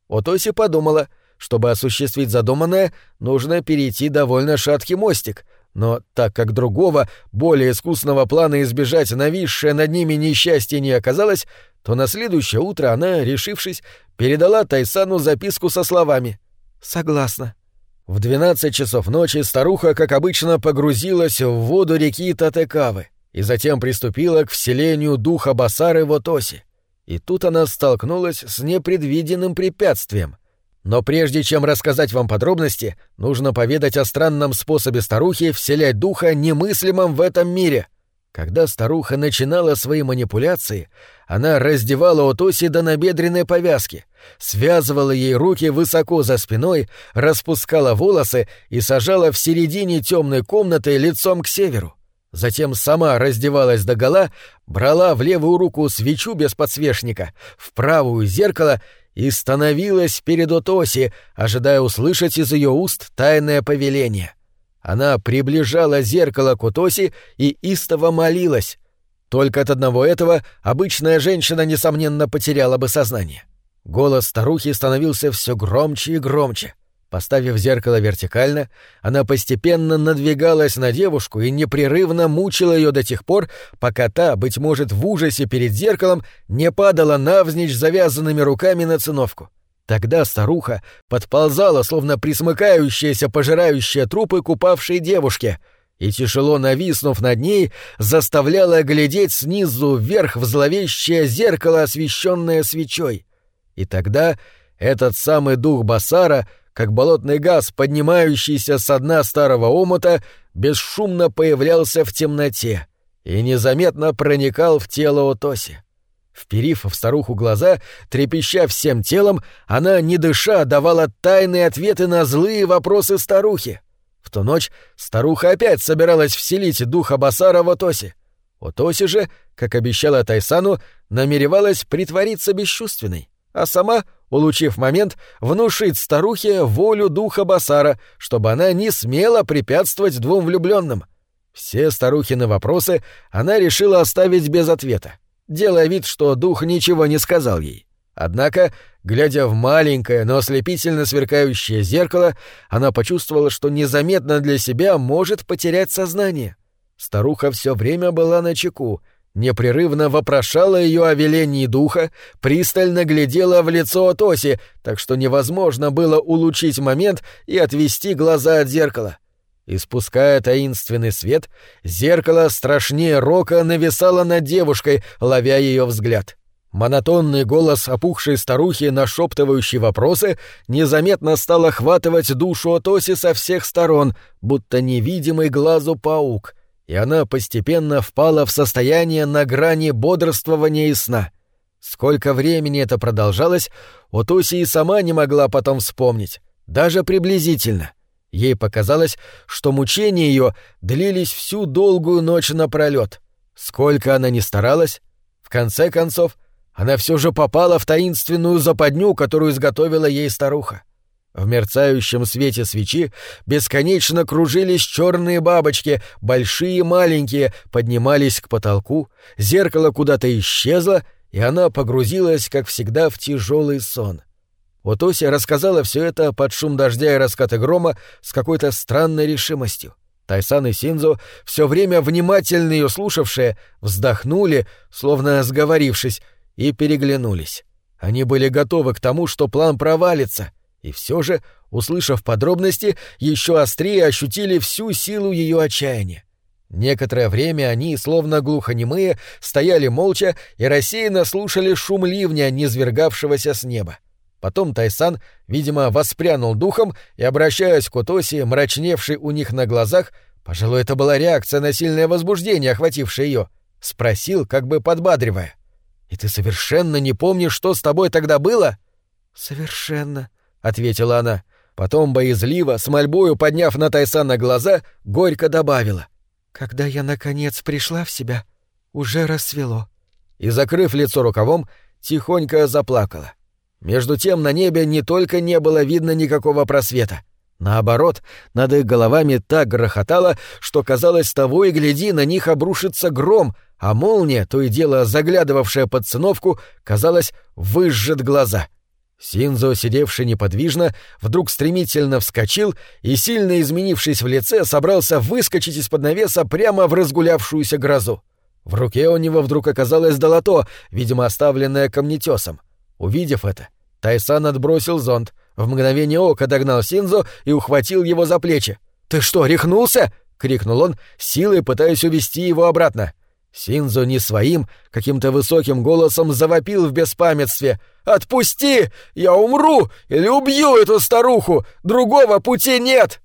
Отоси подумала, чтобы осуществить задуманное, нужно перейти довольно шаткий мостик — но так как другого, более искусного плана избежать нависшее над ними несчастье не оказалось, то на следующее утро она, решившись, передала Тайсану записку со словами «Согласна». В двенадцать часов ночи старуха, как обычно, погрузилась в воду реки Татекавы и затем приступила к вселению духа Басары в Отосе. И тут она столкнулась с непредвиденным препятствием — но прежде чем рассказать вам подробности, нужно поведать о странном способе старухи вселять духа немыслимом в этом мире. Когда старуха начинала свои манипуляции, она раздевала Отоси до набедренной повязки, связывала ей руки высоко за спиной, распускала волосы и сажала в середине темной комнаты лицом к северу. Затем сама раздевалась догола, брала в левую руку свечу без подсвечника, в правую — зеркало и становилась перед Отоси, ожидая услышать из ее уст тайное повеление. Она приближала зеркало к Отоси и истово молилась. Только от одного этого обычная женщина, несомненно, потеряла бы сознание. Голос старухи становился все громче и громче — Поставив зеркало вертикально, она постепенно надвигалась на девушку и непрерывно мучила ее до тех пор, пока та, быть может, в ужасе перед зеркалом, не падала навзничь завязанными руками на циновку. Тогда старуха подползала, словно присмыкающаяся, пожирающая трупы купавшей девушки, и, тяжело нависнув над ней, заставляла глядеть снизу вверх в зловещее зеркало, освещенное свечой. И тогда этот самый дух Басара — как болотный газ, поднимающийся со дна старого омута, бесшумно появлялся в темноте и незаметно проникал в тело Отоси. Вперив в старуху глаза, трепеща всем телом, она, не дыша, давала тайные ответы на злые вопросы старухи. В ту ночь старуха опять собиралась вселить духа Басара в Отоси. Отоси же, как обещала Тайсану, намеревалась притвориться бесчувственной, а сама — улучив момент, внушить старухе волю духа Басара, чтобы она не смела препятствовать двум влюбленным. Все старухины вопросы она решила оставить без ответа, делая вид, что дух ничего не сказал ей. Однако, глядя в маленькое, но ослепительно сверкающее зеркало, она почувствовала, что незаметно для себя может потерять сознание. Старуха все время была на чеку, непрерывно вопрошала ее о велении духа, пристально глядела в лицо Тоси, так что невозможно было улучшить момент и отвести глаза от зеркала. Испуская таинственный свет, зеркало страшнее рока нависало над девушкой, ловя ее взгляд. Монотонный голос опухшей старухи, нашептывающий вопросы, незаметно стал охватывать душу Тоси со всех сторон, будто невидимый глазу паук, и она постепенно впала в состояние на грани бодрствования и сна. Сколько времени это продолжалось, Отоси и сама не могла потом вспомнить, даже приблизительно. Ей показалось, что мучения ее длились всю долгую ночь напролет. Сколько она ни старалась, в конце концов, она все же попала в таинственную западню, которую изготовила ей старуха. В мерцающем свете свечи бесконечно кружились черные бабочки, большие и маленькие, поднимались к потолку, зеркало куда-то исчезло, и она погрузилась, как всегда, в тяжелый сон. Вот Ося рассказала все это под шум дождя и раскаты грома с какой-то странной решимостью. Тайсан и Синзо, все время внимательно ее слушавшие, вздохнули, словно сговорившись, и переглянулись. Они были готовы к тому, что план провалится, и все же, услышав подробности, еще острее ощутили всю силу ее отчаяния. Некоторое время они, словно глухонемые, стояли молча и рассеянно слушали шум ливня, низвергавшегося с неба. Потом Тайсан, видимо, воспрянул духом и, обращаясь к Утоси, мрачневший у них на глазах, пожалуй, это была реакция на сильное возбуждение, охватившее ее, спросил, как бы подбадривая. «И ты совершенно не помнишь, что с тобой тогда было?» «Совершенно», — ответила она. Потом боязливо, с мольбою подняв на Тайсана глаза, горько добавила. «Когда я, наконец, пришла в себя, уже рассвело». И, закрыв лицо рукавом, тихонько заплакала. Между тем на небе не только не было видно никакого просвета. Наоборот, над их головами так грохотало, что казалось того и гляди, на них обрушится гром, а молния, то и дело заглядывавшая под циновку, казалось, выжжет глаза. Синзо, сидевший неподвижно, вдруг стремительно вскочил и, сильно изменившись в лице, собрался выскочить из-под навеса прямо в разгулявшуюся грозу. В руке у него вдруг оказалось долото, видимо, оставленное камнетесом. Увидев это, Тайсан отбросил зонт, в мгновение ока догнал Синзо и ухватил его за плечи. «Ты что, рехнулся?» — крикнул он, силой пытаясь увести его обратно. Синзо не своим, каким-то высоким голосом завопил в беспамятстве. «Отпусти! Я умру! Или убью эту старуху! Другого пути нет!»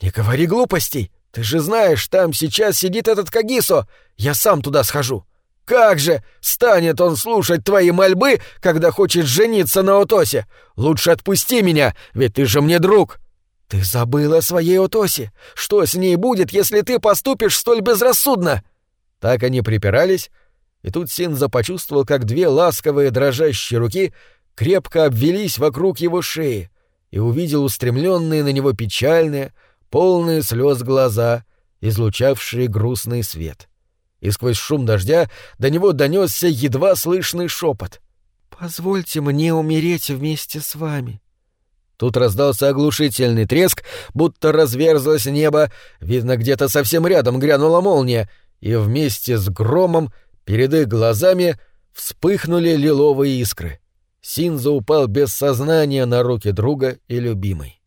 «Не говори глупостей! Ты же знаешь, там сейчас сидит этот Кагисо! Я сам туда схожу!» Как же станет он слушать твои мольбы, когда хочет жениться на Отосе? Лучше отпусти меня, ведь ты же мне друг. Ты забыла о своей Отосе. Что с ней будет, если ты поступишь столь безрассудно? Так они припирались, и тут Синза почувствовал, как две ласковые дрожащие руки крепко обвелись вокруг его шеи и увидел устремленные на него печальные, полные слез глаза, излучавшие грустный свет. — и сквозь шум дождя до него донесся едва слышный шепот. «Позвольте мне умереть вместе с вами». Тут раздался оглушительный треск, будто разверзлось небо, видно, где-то совсем рядом грянула молния, и вместе с громом перед их глазами вспыхнули лиловые искры. Синза упал без сознания на руки друга и любимой.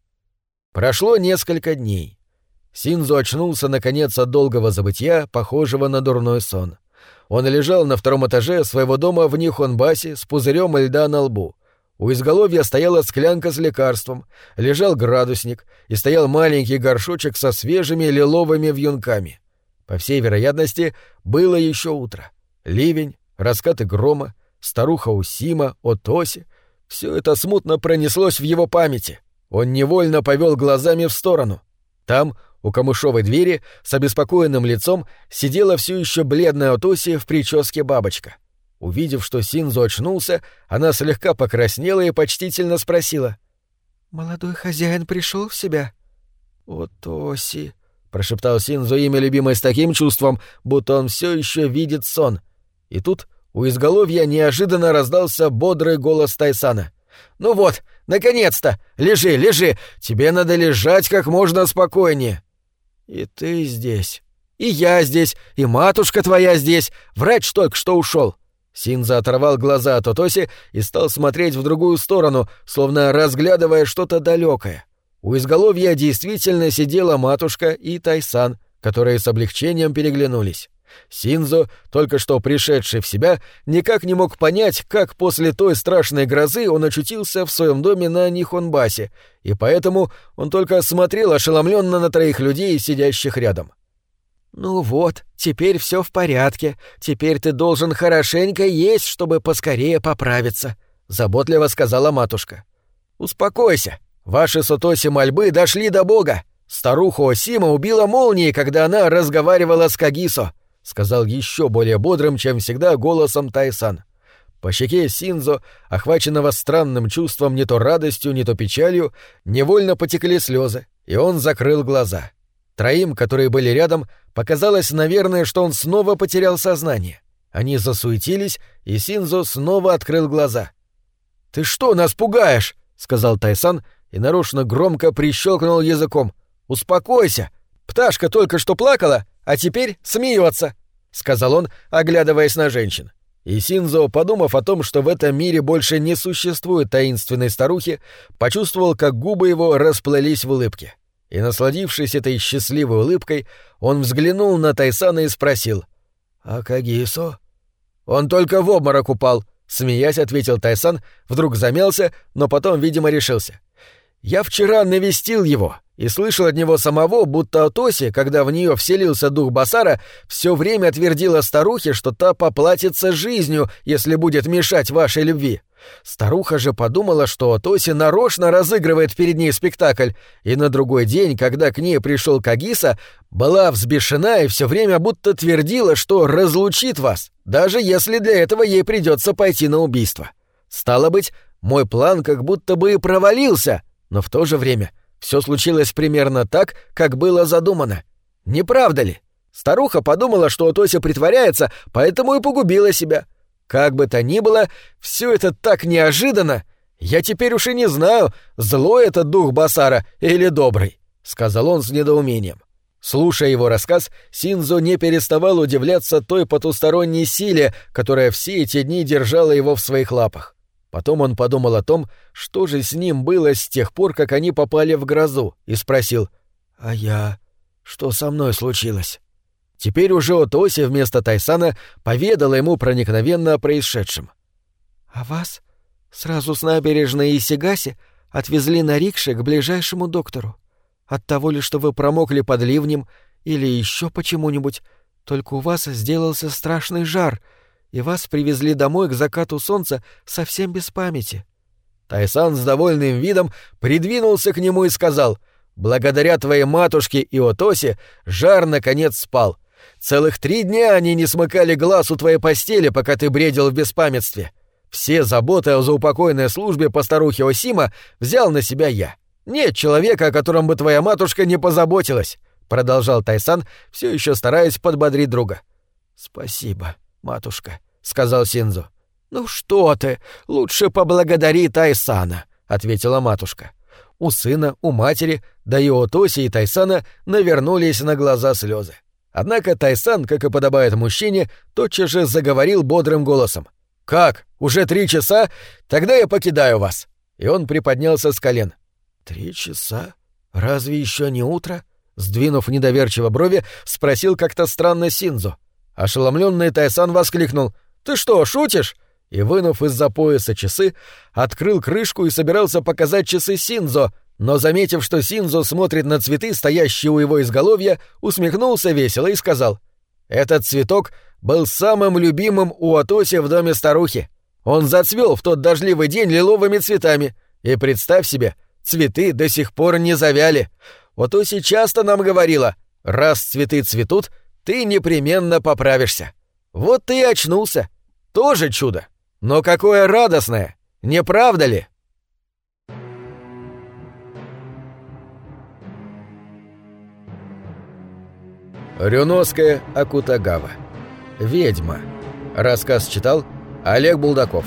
Прошло несколько дней. Синзу очнулся наконец от долгого забытья, похожего на дурной сон. Он лежал на втором этаже своего дома в Нихонбасе с пузырем льда на лбу. У изголовья стояла склянка с лекарством, лежал градусник и стоял маленький горшочек со свежими лиловыми вьюнками. По всей вероятности, было еще утро. Ливень, раскаты грома, старуха Усима, Отоси — все это смутно пронеслось в его памяти. Он невольно повел глазами в сторону. Там, у камышовой двери с обеспокоенным лицом сидела все еще бледная Отоси в прическе бабочка. Увидев, что Синзу очнулся, она слегка покраснела и почтительно спросила. «Молодой хозяин пришел в себя?» «Отоси», — прошептал Синзу имя любимой с таким чувством, будто он все еще видит сон. И тут у изголовья неожиданно раздался бодрый голос Тайсана. «Ну вот, наконец-то! Лежи, лежи! Тебе надо лежать как можно спокойнее!» «И ты здесь», И я здесь, и матушка твоя здесь. Врач только что ушел. Синза оторвал глаза от Отоси и стал смотреть в другую сторону, словно разглядывая что-то далекое. У изголовья действительно сидела матушка и Тайсан, которые с облегчением переглянулись. Синзо, только что пришедший в себя, никак не мог понять, как после той страшной грозы он очутился в своем доме на Нихонбасе, и поэтому он только смотрел ошеломленно на троих людей, сидящих рядом. «Ну вот, теперь все в порядке. Теперь ты должен хорошенько есть, чтобы поскорее поправиться», — заботливо сказала матушка. «Успокойся. Ваши Сотоси мольбы дошли до Бога. Старуху Осима убила молнией, когда она разговаривала с Кагисо сказал еще более бодрым, чем всегда, голосом Тайсан. По щеке Синзо, охваченного странным чувством не то радостью, не то печалью, невольно потекли слезы, и он закрыл глаза. Троим, которые были рядом, показалось, наверное, что он снова потерял сознание. Они засуетились, и Синзо снова открыл глаза. «Ты что, нас пугаешь?» — сказал Тайсан и нарочно громко прищелкнул языком. «Успокойся! Пташка только что плакала, а теперь смеется, сказал он, оглядываясь на женщин. И Синзо, подумав о том, что в этом мире больше не существует таинственной старухи, почувствовал, как губы его расплылись в улыбке. И, насладившись этой счастливой улыбкой, он взглянул на Тайсана и спросил. «А Кагисо?» «Он только в обморок упал», — смеясь ответил Тайсан, вдруг замялся, но потом, видимо, решился. «Я вчера навестил его и слышал от него самого, будто Атоси, когда в нее вселился дух Басара, все время твердила старухе, что та поплатится жизнью, если будет мешать вашей любви. Старуха же подумала, что Атоси нарочно разыгрывает перед ней спектакль, и на другой день, когда к ней пришел Кагиса, была взбешена и все время будто твердила, что разлучит вас, даже если для этого ей придется пойти на убийство. Стало быть, мой план как будто бы и провалился, но в то же время все случилось примерно так, как было задумано. Не правда ли? Старуха подумала, что Тося притворяется, поэтому и погубила себя. Как бы то ни было, все это так неожиданно. Я теперь уж и не знаю, злой это дух Басара или добрый, сказал он с недоумением. Слушая его рассказ, Синзо не переставал удивляться той потусторонней силе, которая все эти дни держала его в своих лапах. Потом он подумал о том, что же с ним было с тех пор, как они попали в грозу, и спросил, «А я? Что со мной случилось?» Теперь уже Отоси вместо Тайсана поведала ему проникновенно о происшедшем. «А вас сразу с набережной Исигаси отвезли на рикше к ближайшему доктору. От того ли, что вы промокли под ливнем или еще почему-нибудь, только у вас сделался страшный жар — и вас привезли домой к закату солнца совсем без памяти». Тайсан с довольным видом придвинулся к нему и сказал, «Благодаря твоей матушке и Отосе жар наконец спал. Целых три дня они не смыкали глаз у твоей постели, пока ты бредил в беспамятстве. Все заботы о заупокойной службе по старухе Осима взял на себя я. Нет человека, о котором бы твоя матушка не позаботилась», — продолжал Тайсан, все еще стараясь подбодрить друга. «Спасибо», матушка», — сказал Синзо. «Ну что ты, лучше поблагодари Тайсана», — ответила матушка. У сына, у матери, да и у Тоси и Тайсана навернулись на глаза слезы. Однако Тайсан, как и подобает мужчине, тотчас же заговорил бодрым голосом. «Как? Уже три часа? Тогда я покидаю вас!» И он приподнялся с колен. «Три часа? Разве еще не утро?» Сдвинув недоверчиво брови, спросил как-то странно Синзо. Ошеломленный Тайсан воскликнул «Ты что, шутишь?» и, вынув из-за пояса часы, открыл крышку и собирался показать часы Синзо, но, заметив, что Синзо смотрит на цветы, стоящие у его изголовья, усмехнулся весело и сказал «Этот цветок был самым любимым у Атоси в доме старухи. Он зацвел в тот дождливый день лиловыми цветами, и, представь себе, цветы до сих пор не завяли. Атоси часто нам говорила, раз цветы цветут — ты непременно поправишься. Вот ты и очнулся. Тоже чудо. Но какое радостное, не правда ли? Рюновская Акутагава. Ведьма. Рассказ читал Олег Булдаков.